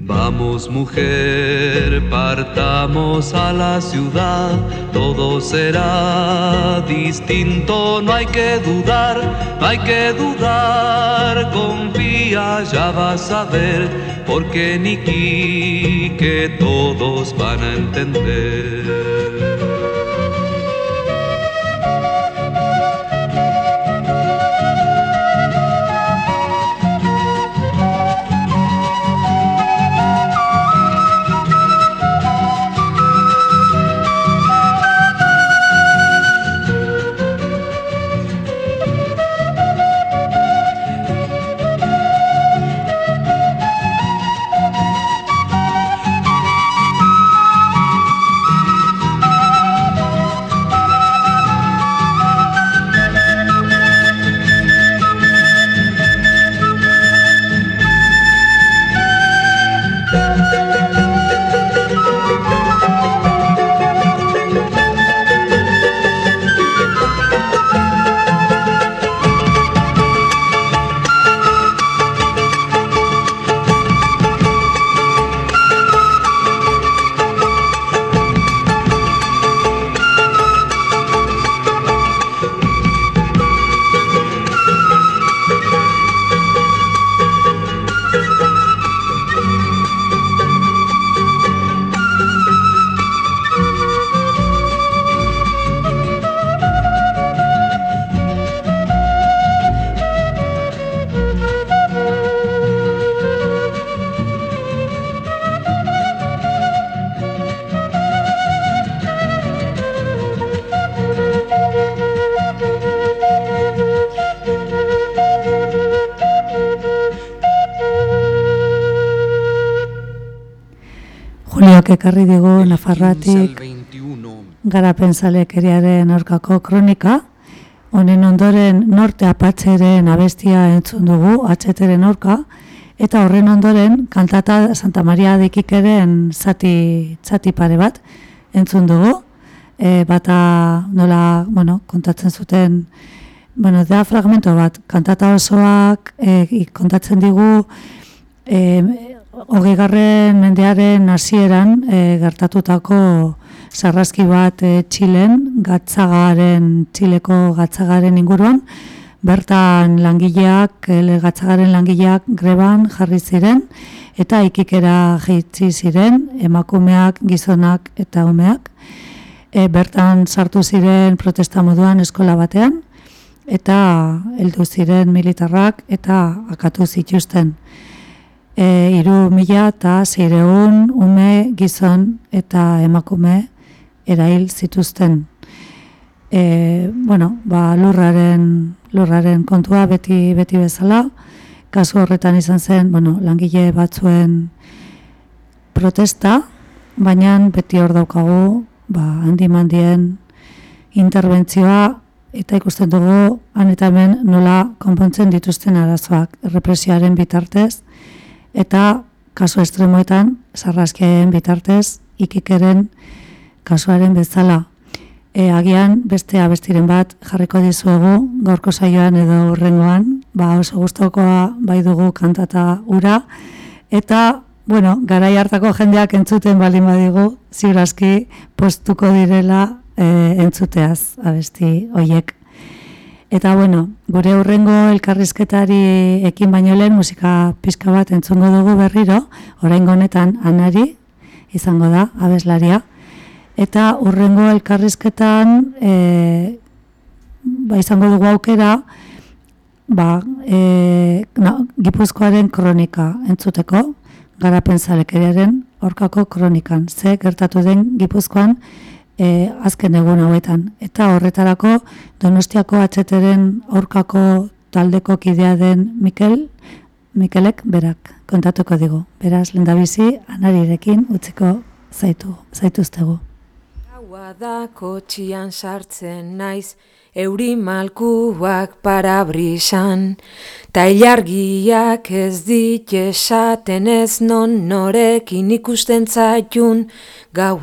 Vamos mujer, partamos a la ciudad, todo será distinto, no hay que dudar, no hay que dudar, confía, ya vas a ver, porque Niki que todos van a entender. Ekarri digu Nafarratik 15 al 21 garapen zalekeriaren aurkako kronika, honen ondoren norte apatzeren abestia entzun dugu, atxeteren aurka, eta horren ondoren kantata Santa Maria dikikeren zati, zati pare bat entzun dugu, e, bata nola, bueno, kontatzen zuten, bueno, da fragmento bat, kantata osoak e, kontatzen digu, e, hogeigarren mendearen hasieran e, gertatutako sarraski bat e, Txilen, gatzagaren, Txileko gatzagaren inguruan, bertan langileak, ele gatzagaren langileak greban jarri ziren, eta ikikera jaitsi ziren, emakumeak, gizonak eta umeak. E, bertan sartu ziren protesta moduan eskola batean, eta heldu ziren militarrak eta akatu zituzten e, iru mila eta zireun ume gizon eta emakume erail zituzten. E, bueno, ba, lurraren, lurraren kontua beti beti bezala, kasu horretan izan zen, bueno, langile batzuen protesta, baina beti hor daukagu, ba, handi mandien interbentzioa eta ikusten dugu han eta hemen nola konpontzen dituzten arazoak represioaren bitartez, eta kasu estremoetan sarraskien bitartez ikikeren kasuaren bezala. E, agian beste abestiren bat jarriko dizuegu gaurko saioan edo urrengoan, ba oso gustokoa bai dugu kantata ura eta bueno, garai hartako jendeak entzuten baldin badigu, ziurazki postuko direla e, entzuteaz abesti hoiek. Eta bueno, gure hurrengo elkarrizketari ekin baino lehen musika pizka bat entzungo dugu berriro, oraingo honetan anari izango da abeslaria. Eta hurrengo elkarrizketan e, ba, izango dugu aukera ba, e, na, Gipuzkoaren kronika entzuteko, garapen zalekeriaren orkako kronikan. Ze gertatu den Gipuzkoan e, azken egun hauetan. Eta horretarako Donostiako atxeteren aurkako taldeko kidea den Mikel, Mikelek berak kontatuko digu. Beraz, lendabizi, anarirekin utziko zaitu, zaituztegu. Gaua da kotxian sartzen naiz, euri malkuak parabrisan, ta ilargiak ez dit esaten ez non norekin ikusten zaitun gau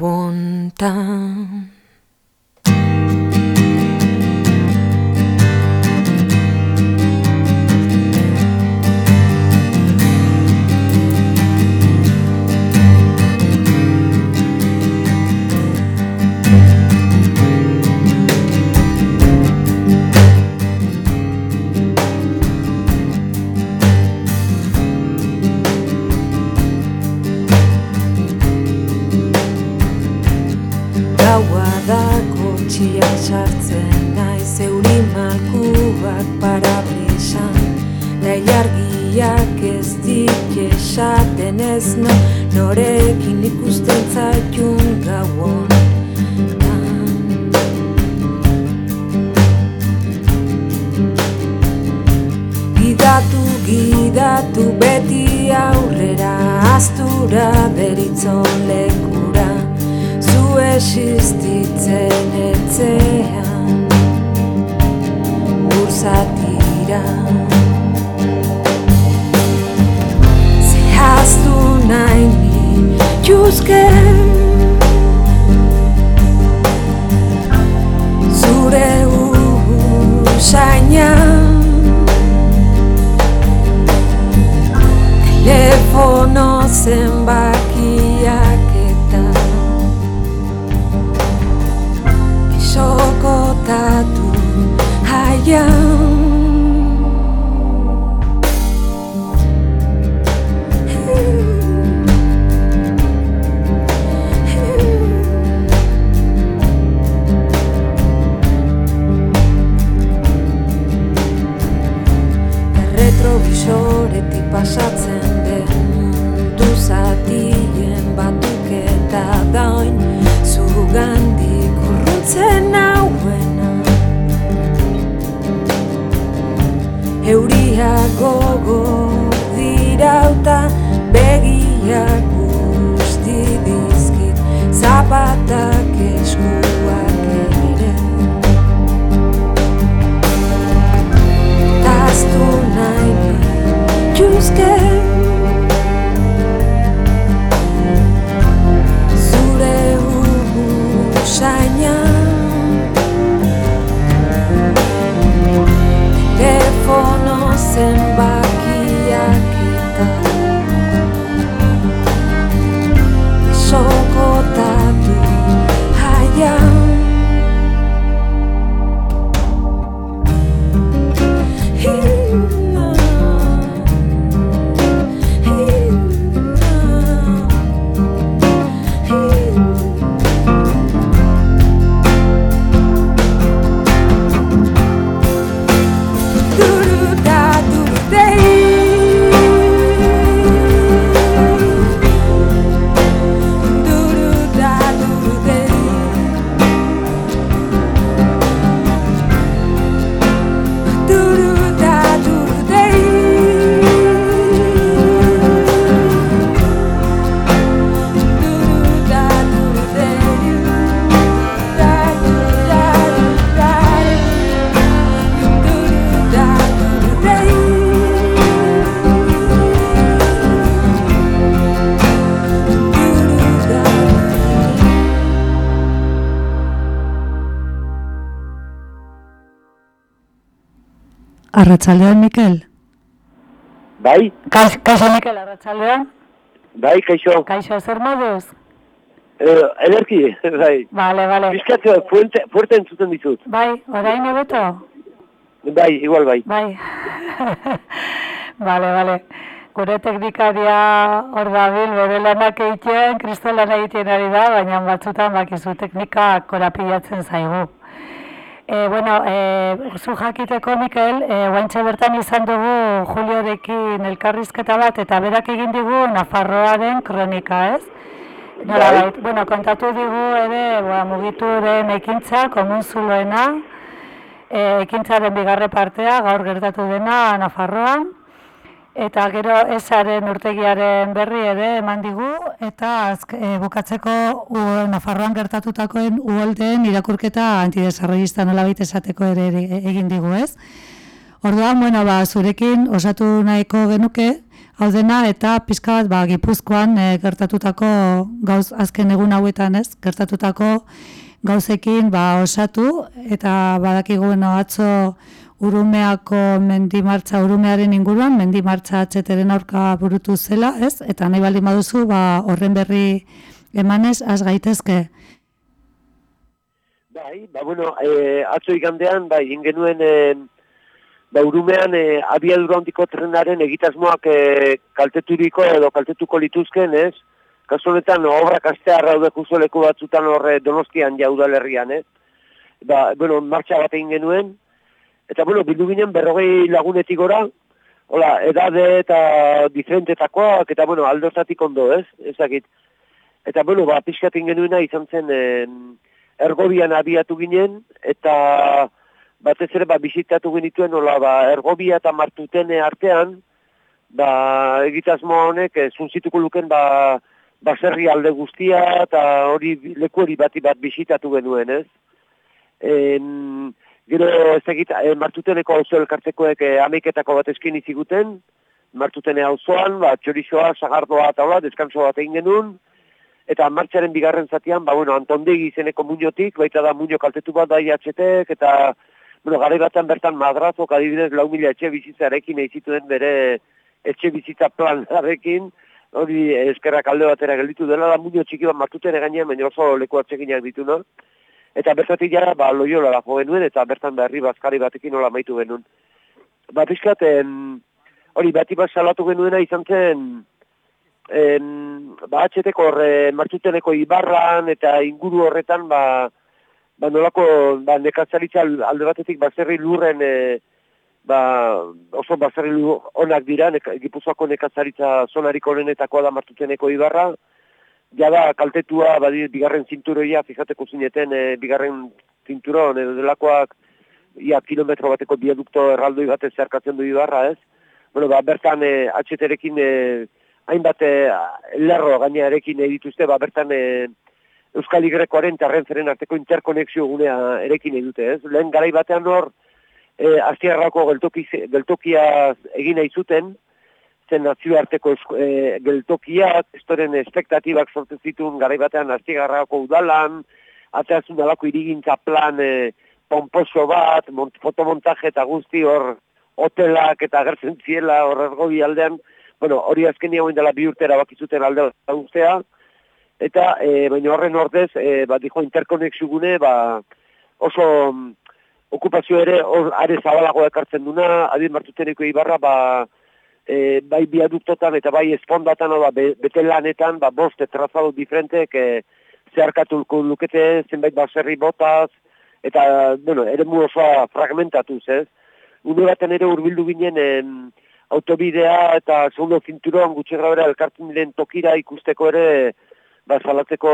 sartzen naiz euri malkuak parabrisan da ilargiak ez dik esaten ez no norekin ikusten zaitun gauon. Gidatu, gidatu beti aurrera Aztura deritzon lekura Zu existitzen etzean Urzatira Arratsaldean Mikel. Bai, Kaixo, kaixo Mikel, arratsaldean. bai, kaixo. Kaixo, zer moduz? Eh, ederki, bai. Vale, vale. Bizkat, fuerte, fuerte entzuten dizut. Bai, orain hobeto? Bai, igual bai. Bai. vale, vale. Gure teknikaria hor dabil, bere lanak egiten, kristolan egiten ari da, baina batzutan bakizu teknika korapilatzen zaigu. E, bueno, e, zu jakiteko, Mikel, e, guantxe bertan izan dugu Juliorekin elkarrizketa bat, eta berak egin digu Nafarroaren kronika, ez? Nola, Bai. bueno, kontatu digu ere, ba, mugituren ekintza, komunzuloena, e, ekintzaren bigarre partea, gaur gertatu dena Nafarroan, eta gero esaren urtegiaren berri ere eman digu, eta azk, e, bukatzeko u, Nafarroan gertatutakoen uholdeen irakurketa antidesarrollista nolabait esateko ere ere egin digu, ez? Orduan, bueno, ba, zurekin osatu nahiko genuke, hau dena, eta pizka bat, ba, Gipuzkoan e, gertatutako gauz azken egun hauetan, ez? Gertatutako gauzekin ba, osatu, eta badakigu, bueno, atzo Urumeako mendimartza, Urumearen inguruan, mendimartza atzeteren aurka burutu zela, ez? Eta nahi baldin baduzu, ba, horren berri emanez, az gaitezke. Bai, ba, bueno, eh, atzo igandean, bai, ingenuen, eh, ba, urumean, eh, abiadura handiko trenaren egitasmoak eh, kalteturiko edo kaltetuko lituzken, ez? kasu honetan obrak astear daude justo leku batzutan horre donostian ja udalerrian, eh? Ba, bueno, martxa bat egin genuen, eta bueno, bildu ginen berrogei lagunetik gora, hola, edade eta diferentetakoak, eta bueno, aldozatik ondo, ez? Ezakit. Eta bueno, ba, pixkat egin genuena izan zen en, ergobian abiatu ginen, eta batez ere ba, bisitatu genituen, hola, ba, ergobia eta martutene artean, ba, egitasmo honek, e, zuntzituko luken, ba, baserri alde guztia, eta hori leku hori bati bat bisitatu genuen, ez? En, gero, ez egit, e, martuteneko hauzo elkartekoek e, ameiketako bat eskin iziguten, martutene hauzoan, ba, txorizoa, sagardoa eta hola, deskanso bat egin genuen, eta martxaren bigarren zatian, ba, bueno, Antondegi izeneko muñotik, baita da muño kaltetu bat da IHTek, eta, bueno, gare batean bertan madrazok adibidez lau mila etxe bizitzarekin egituen bere etxe bizitza planarekin, hori eskerrak alde batera gelditu dela, da muño txiki bat martuten gainean, baina oso leku hartzekinak ditu, no? Eta bertatik ja, ba, loiola da jo genuen, eta bertan berri bazkari batekin nola maitu genuen. Ba, pixkat, hori, bati bat salatu genuena izan zen, em, ba, atxeteko horre, martuteneko ibarran eta inguru horretan, ba, ba nolako, ba, nekatzaritza alde batetik baserri lurren, e, ba, oso baserri onak dira, nek, gipuzkoako nekatzaritza zonarik honenetakoa da martuteneko ibarra, jada kaltetua, badi, bigarren zinturoia, fijateko zineten, e, bigarren zinturon, edo delakoak, ia kilometro bateko biadukto erraldoi batez zeharkatzen du ibarra, ez? Bueno, ba, bertan, e, atxeterekin, e, hainbat e, lerro gainearekin dituzte, ba, bertan e, Euskal Igrekoaren eta Renferen arteko interkonexio gunea erekin edute, ez? Lehen garai batean hor, e, geltoki, geltokia egin nahi zuten, zen nazioarteko e, geltokiak, estoren espektatibak sortzen zituen garai batean udalan, ateazun dalako irigintza plan e, pomposo bat, mont, fotomontaje eta guzti hor hotelak eta agertzen ziela hor ergobi aldean, bueno, hori azkenia hoin dela bi urtera bakizuten alde ustea, eta e, baina horren ordez, e, bat dijo interkonexio gune, ba, oso mm, okupazio ere hor are zabalago ekartzen duna, adin martuteneko ibarra, ba, e, bai biaduktotan eta bai espondatan, ba, be, bete lanetan, ba, bost trazado diferentek e, zeharkatuko lukete zenbait baserri botaz, eta, bueno, ere mu osoa fragmentatuz, ez? Une baten ere hurbildu ginen em, autobidea eta segundo zinturon gutxi grabera elkartzen diren tokira ikusteko ere, ba, salatzeko,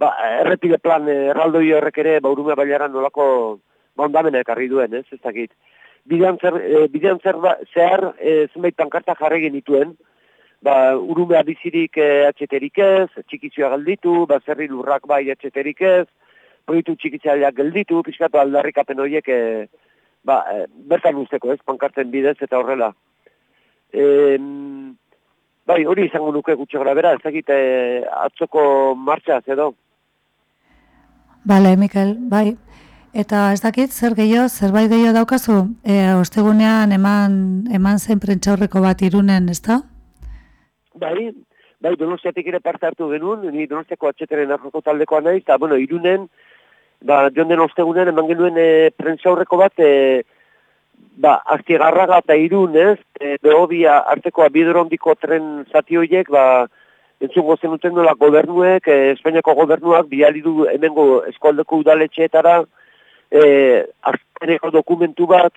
ba, errepide plan erraldoi horrek ere, ba, urume bailaran nolako bondamena ekarri duen, ez, ez dakit. Bidean zer, e, bidean zer ba, zehar e, zenbait pankarta jarri genituen, ba, urumea bizirik e, atxeterik ez, txikizioa gelditu, ba, zerri lurrak bai atxeterik ez, proiektu txikitzaileak gelditu, pixkatu aldarrikapen horiek, e, ba, e, bertan usteko ez, pankarten bidez eta horrela. E, bai, hori izango nuke gutxo gara bera, ez dakit e, atzoko martxaz edo. Bale, Mikel, bai. Eta ez dakit, zer gehiago, zerbait gehiago daukazu? E, ostegunean eman, eman zen prentxaurreko bat irunen, ez da? Bai, bai, donostiatik ere parte hartu genuen, ni donostiako atxeteren arroko taldekoa nahi, eta, bueno, irunen, ba, joan den ostegunean eman genuen e, prentxaurreko bat, e, ba, aztiegarraga eta irun, ez, e, behobia arteko abidorondiko tren zati horiek, ba, entzungo zenuten nola gobernuek, e, Espainiako gobernuak biali du hemengo eskualdeko udaletxeetara, e, azteneko dokumentu bat,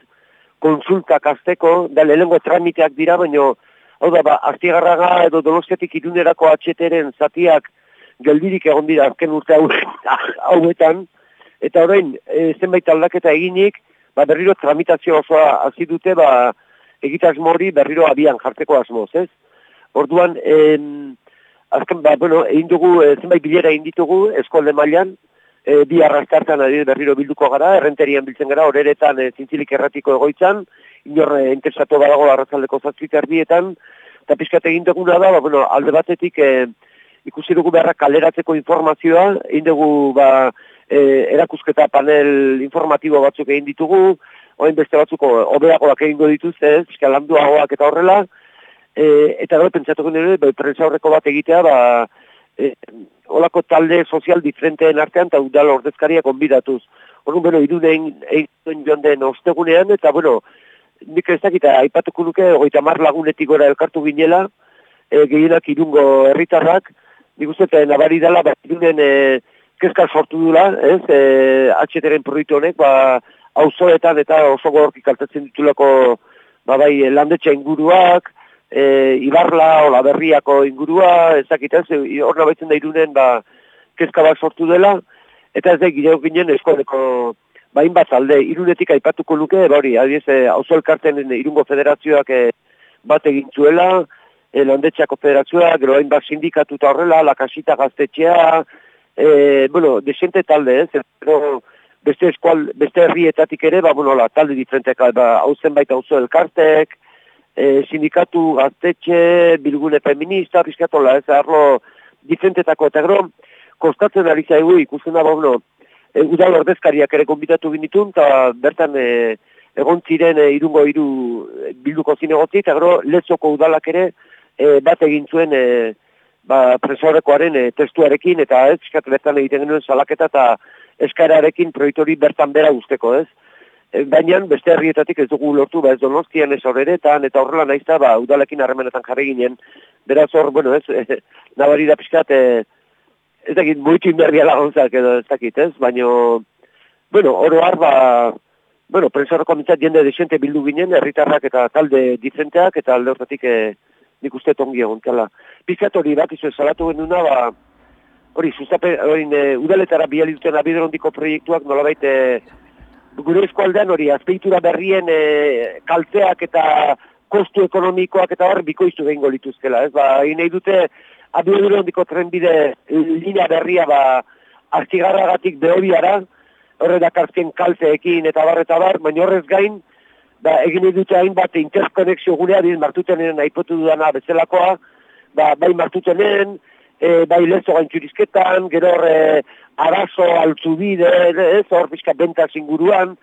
konsultak azteko, da lehenengo tramiteak dira, baino, hau da, ba, aztiegarraga edo donostiatik irunerako atxeteren zatiak geldirik egon dira azken urte hau, hauetan, eta orain, e, zenbait aldaketa eginik, ba, berriro tramitazio osoa hasi dute, ba, egitasmo hori berriro abian jartzeko asmoz, ez? Orduan, em, azken, ba, bueno, egin dugu, e, zenbait bilera egin ditugu, eskolde mailan, e, bi arrastartan adibidez berriro bilduko gara, errenterian biltzen gara, horeretan e, zintzilik erratiko egoitzan, inor e, interesatu badago arrazaldeko zazpit erbietan, eta pixkat egin duguna da, ba, bueno, alde batetik e, ikusi dugu beharra kaleratzeko informazioa, egin dugu ba, e, erakusketa panel informatibo batzuk egin ditugu, orain beste batzuko hobeagoak egingo dituzte, ez, pixka landuagoak eta horrela, e, eta gero pentsatuko nire, prensa horreko bat egitea, ba, e, olako talde sozial diferenteen artean, eta udal ordezkariak onbidatuz. Horren, bueno, irunen egin joan den ostegunean, eta, bueno, nik ez dakita, aipatuko nuke, ogeita mar lagunetik gora elkartu ginela, e, gehienak irungo herritarrak, nik uste eta nabari dela, ba, irunen e, kezkal sortu dula, ez, e, atxeteren proiektu honek, ba, auzoetan eta oso gorki kaltatzen ditulako, ba, bai, landetxe inguruak, e, Ibarla, Ola Berriako ingurua, ezakitaz, hor nabaitzen da irunen, ba, kezka bat sortu dela, eta ez da gire ginen eskoleko bain bat alde, irunetik aipatuko luke, ba hori, adiez, e, auzo elkarten irungo federazioak e, bat egin zuela, e, landetxeako federazioa, gero hain bat sindikatu eta horrela, lakasita gaztetxea, e, bueno, desente talde, ez, gero beste eskual, beste herrietatik ere, ba, bueno, la, talde diferentek, ba, hau zenbait auzo elkartek, e, sindikatu gaztetxe, bilgune feminista, bizkatola, ez, arlo diferentetako, eta gero, kostatzen ari zaigu ikusten da, bueno, e, udal ordezkariak ere konbitatu ginitun, eta bertan e, egon ziren e, irungo iru e, bilduko zinegotzi, eta gero lezoko udalak ere e, bat egin zuen e, ba, presorekoaren e, testuarekin, eta ez, bertan egiten genuen salaketa eta eskararekin proiektori bertan bera usteko, ez? Baina beste herrietatik ez dugu lortu, ba ez donostian ez horretan, eta horrela naizta, ba, udalekin harremenetan jarri ginen, beraz hor, bueno, ez, e, nabari da pixkat, e, ez dakit, muitu inberria laguntzak edo ez dakit, ez, baina, bueno, oro har, ba, bueno, prensarroko mintzat jende desente bildu ginen, herritarrak eta talde dizenteak, eta alde hortatik e, nik uste tongi egon, tala. Pizkat hori bat, izo, salatu genuna, ba, hori, sustape, hori, e, udaletara biali duten abiderondiko proiektuak nolabait, e, gure eskualdean hori, azpeitura berrien e, kalteak eta kostu ekonomikoak eta hor bikoiztu behingo lituzkela, ez? Ba, nahi dute abiodure hondiko trenbide linea berria ba, artigarragatik behobiara, horre dakartzen kalteekin eta bar eta bar, baina horrez gain, ba, egin dute hainbat interkonexio gunea, din martutenen aipotu dudana bezalakoa, ba, bai martutenen, e, bai lezo gaintxurizketan, gero horre arazo altzubide, ez, hor pixka bentaz inguruan,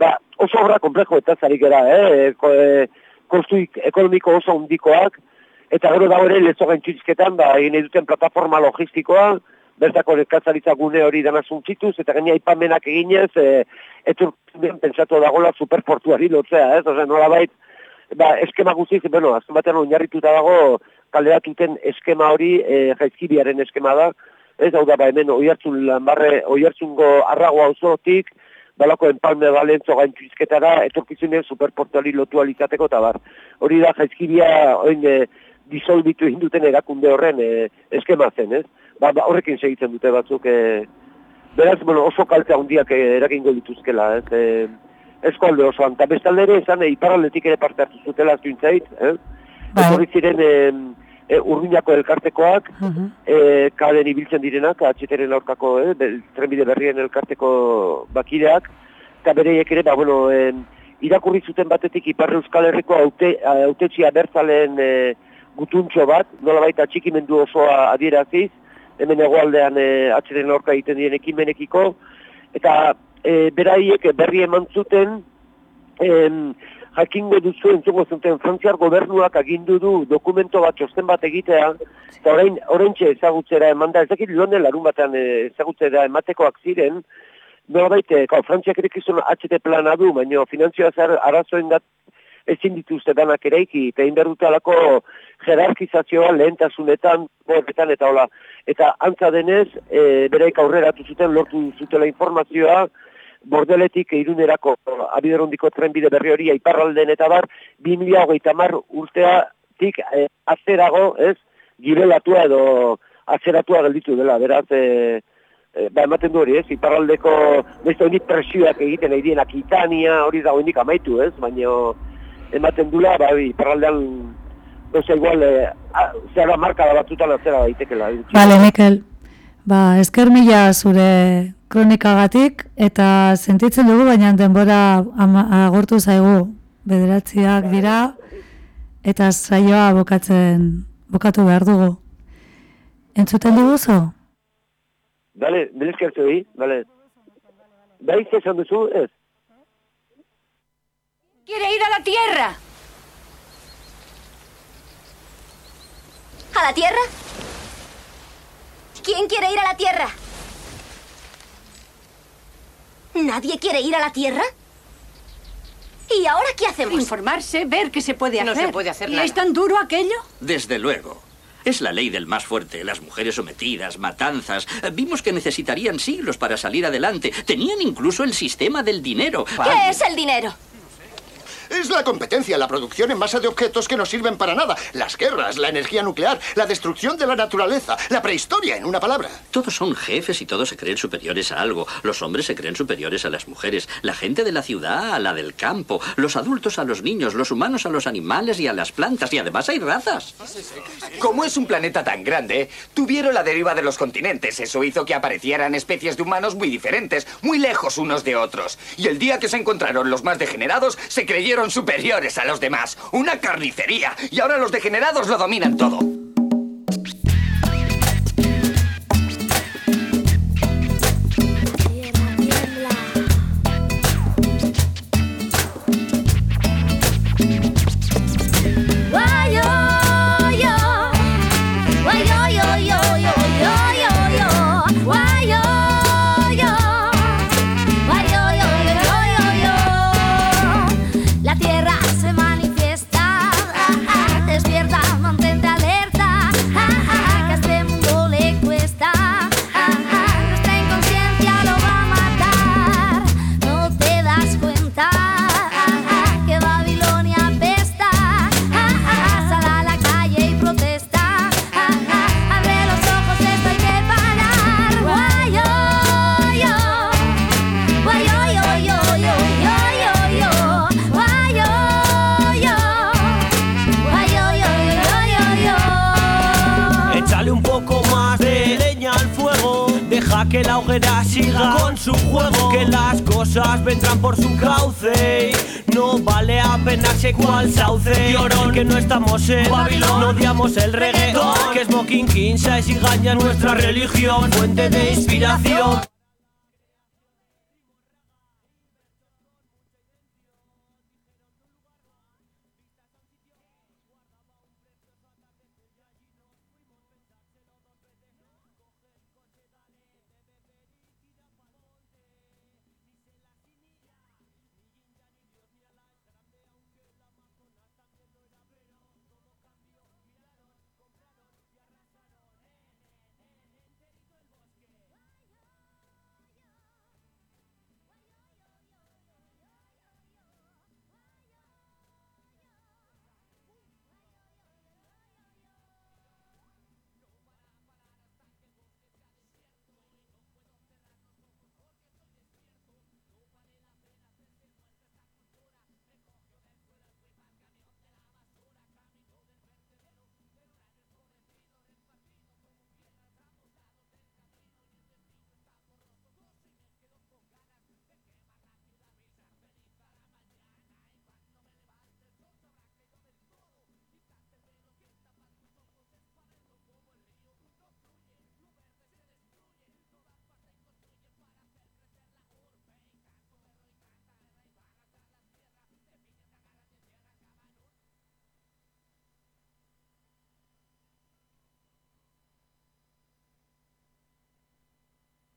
ba, oso obra komplejo eta zarik era, eh, ko, e, kostu ekonomiko oso handikoak, eta gero da ere lezo gaintxurizketan, ba, egin nahi duten plataforma logistikoa, bertako nekatzaritza gune hori dana zuntzituz, eta gaina ipamenak eginez, e, eturkinen pentsatu dagoela superportuari lotzea, ez? Oze, nola bait, ba, eskema guztiz, bueno, azken batean oinarrituta dago, kalderatuten eskema hori, e, jaizkibiaren eskema da, ez hau da, ba, hemen oiartzun lanbarre, oiartzungo arragoa osotik, balako enpalme balentzo gaintuzketara, etorkizunen superportuari lotu alizateko, eta bar, hori da jaizkibia, oin, e, disolbitu induten erakunde horren e, eskema zen, ez? Ba, ba, horrekin segitzen dute batzuk, e, beraz, bueno, oso kalte handiak e, erakingo dituzkela, ez? E, eskualde osoan, eta bestalde ere, esan, e, iparaldetik ere parte hartu zutela aztuintzait, eh? Bai. Horri ziren, e, e, urruñako elkartekoak, e, kaden ibiltzen direnak, atxeteren aurkako, eh, bel, trenbide berrien elkarteko bakideak, eta bereiek ere, ba, bueno, en, irakurri zuten batetik Iparre Euskal Herriko haute, hautetxia bertzalen e, gutuntxo bat, nola baita txikimendu osoa adieraziz, hemen egoaldean e, atxeteren aurka egiten diren ekimenekiko, eta e, beraiek berri eman zuten, em, jakingo duzu entzuko zuten Frantziar gobernuak agindu du dokumento bat txosten bat egitea, eta orain, orain ezagutzera eman da, ez dakit larun batean eh, ezagutzera ematekoak ziren, nola baite, kau, Frantziak erekizun HT plana du, baina finanzioa zer arazoen dat ezin dituzte danak eraiki, eta behar dute alako jerarkizazioa lehentasunetan, borretan eta hola. Eta antza denez, e, bereik aurreratu zuten, lortu zutela informazioa, bordeletik irunerako abiderondiko trenbide berri hori aiparralden eta bar, 2008 mar urteatik e, azerago, ez, gibelatua edo azeratua gelditu dela, beraz, e, ba, ematen du hori, ez, iparraldeko, beste hori presioak egiten nahi dienak Itania, hori dago indik amaitu, ez, baina ematen dula, ba, iparraldean, Osa, igual, eh, zera marka da batzutan atzera daitekela. Bale, Mikel, ba, esker mila zure kronikagatik, eta sentitzen dugu, baina denbora ama, agortu zaigu bederatziak dira, eta saioa bokatzen, bokatu behar dugu. Entzuten diguzu? Bale, bilizkertu hi, bale. Bai, esan duzu, ez? quiere ir a la Tierra. ¿A la Tierra? ¿Quién quiere ir a la Tierra? ¿Nadie quiere ir a la Tierra? ¿Y ahora qué hacemos? Informarse, ver qué se puede No hacer. se puede hacer ¿Y nada. es tan duro aquello? Desde luego. Es la ley del más fuerte, las mujeres sometidas, matanzas. Vimos que necesitarían siglos para salir adelante. Tenían incluso el sistema del dinero. ¿Qué es el dinero? Es la competencia, la producción en masa de objetos que no sirven para nada. Las guerras, la energía nuclear, la destrucción de la naturaleza, la prehistoria, en una palabra. Todos son jefes y todos se creen superiores a algo. Los hombres se creen superiores a las mujeres, la gente de la ciudad a la del campo, los adultos a los niños, los humanos a los animales y a las plantas. Y además hay razas. Como es un planeta tan grande, tuvieron la deriva de los continentes. Eso hizo que aparecieran especies de humanos muy diferentes, muy lejos unos de otros. Y el día que se encontraron los más degenerados, se creyeron superiores a los demás. Una carnicería. Y ahora los degenerados lo dominan todo. Que la hoguera siga con su juego. Que las cosas vendrán por su cauce. No vale apenarse cual sauce. Llorón, que no estamos en Babilón. No odiamos el reggaetón. Que Smoking King size y gaña nuestra religión. Fuente de inspiración.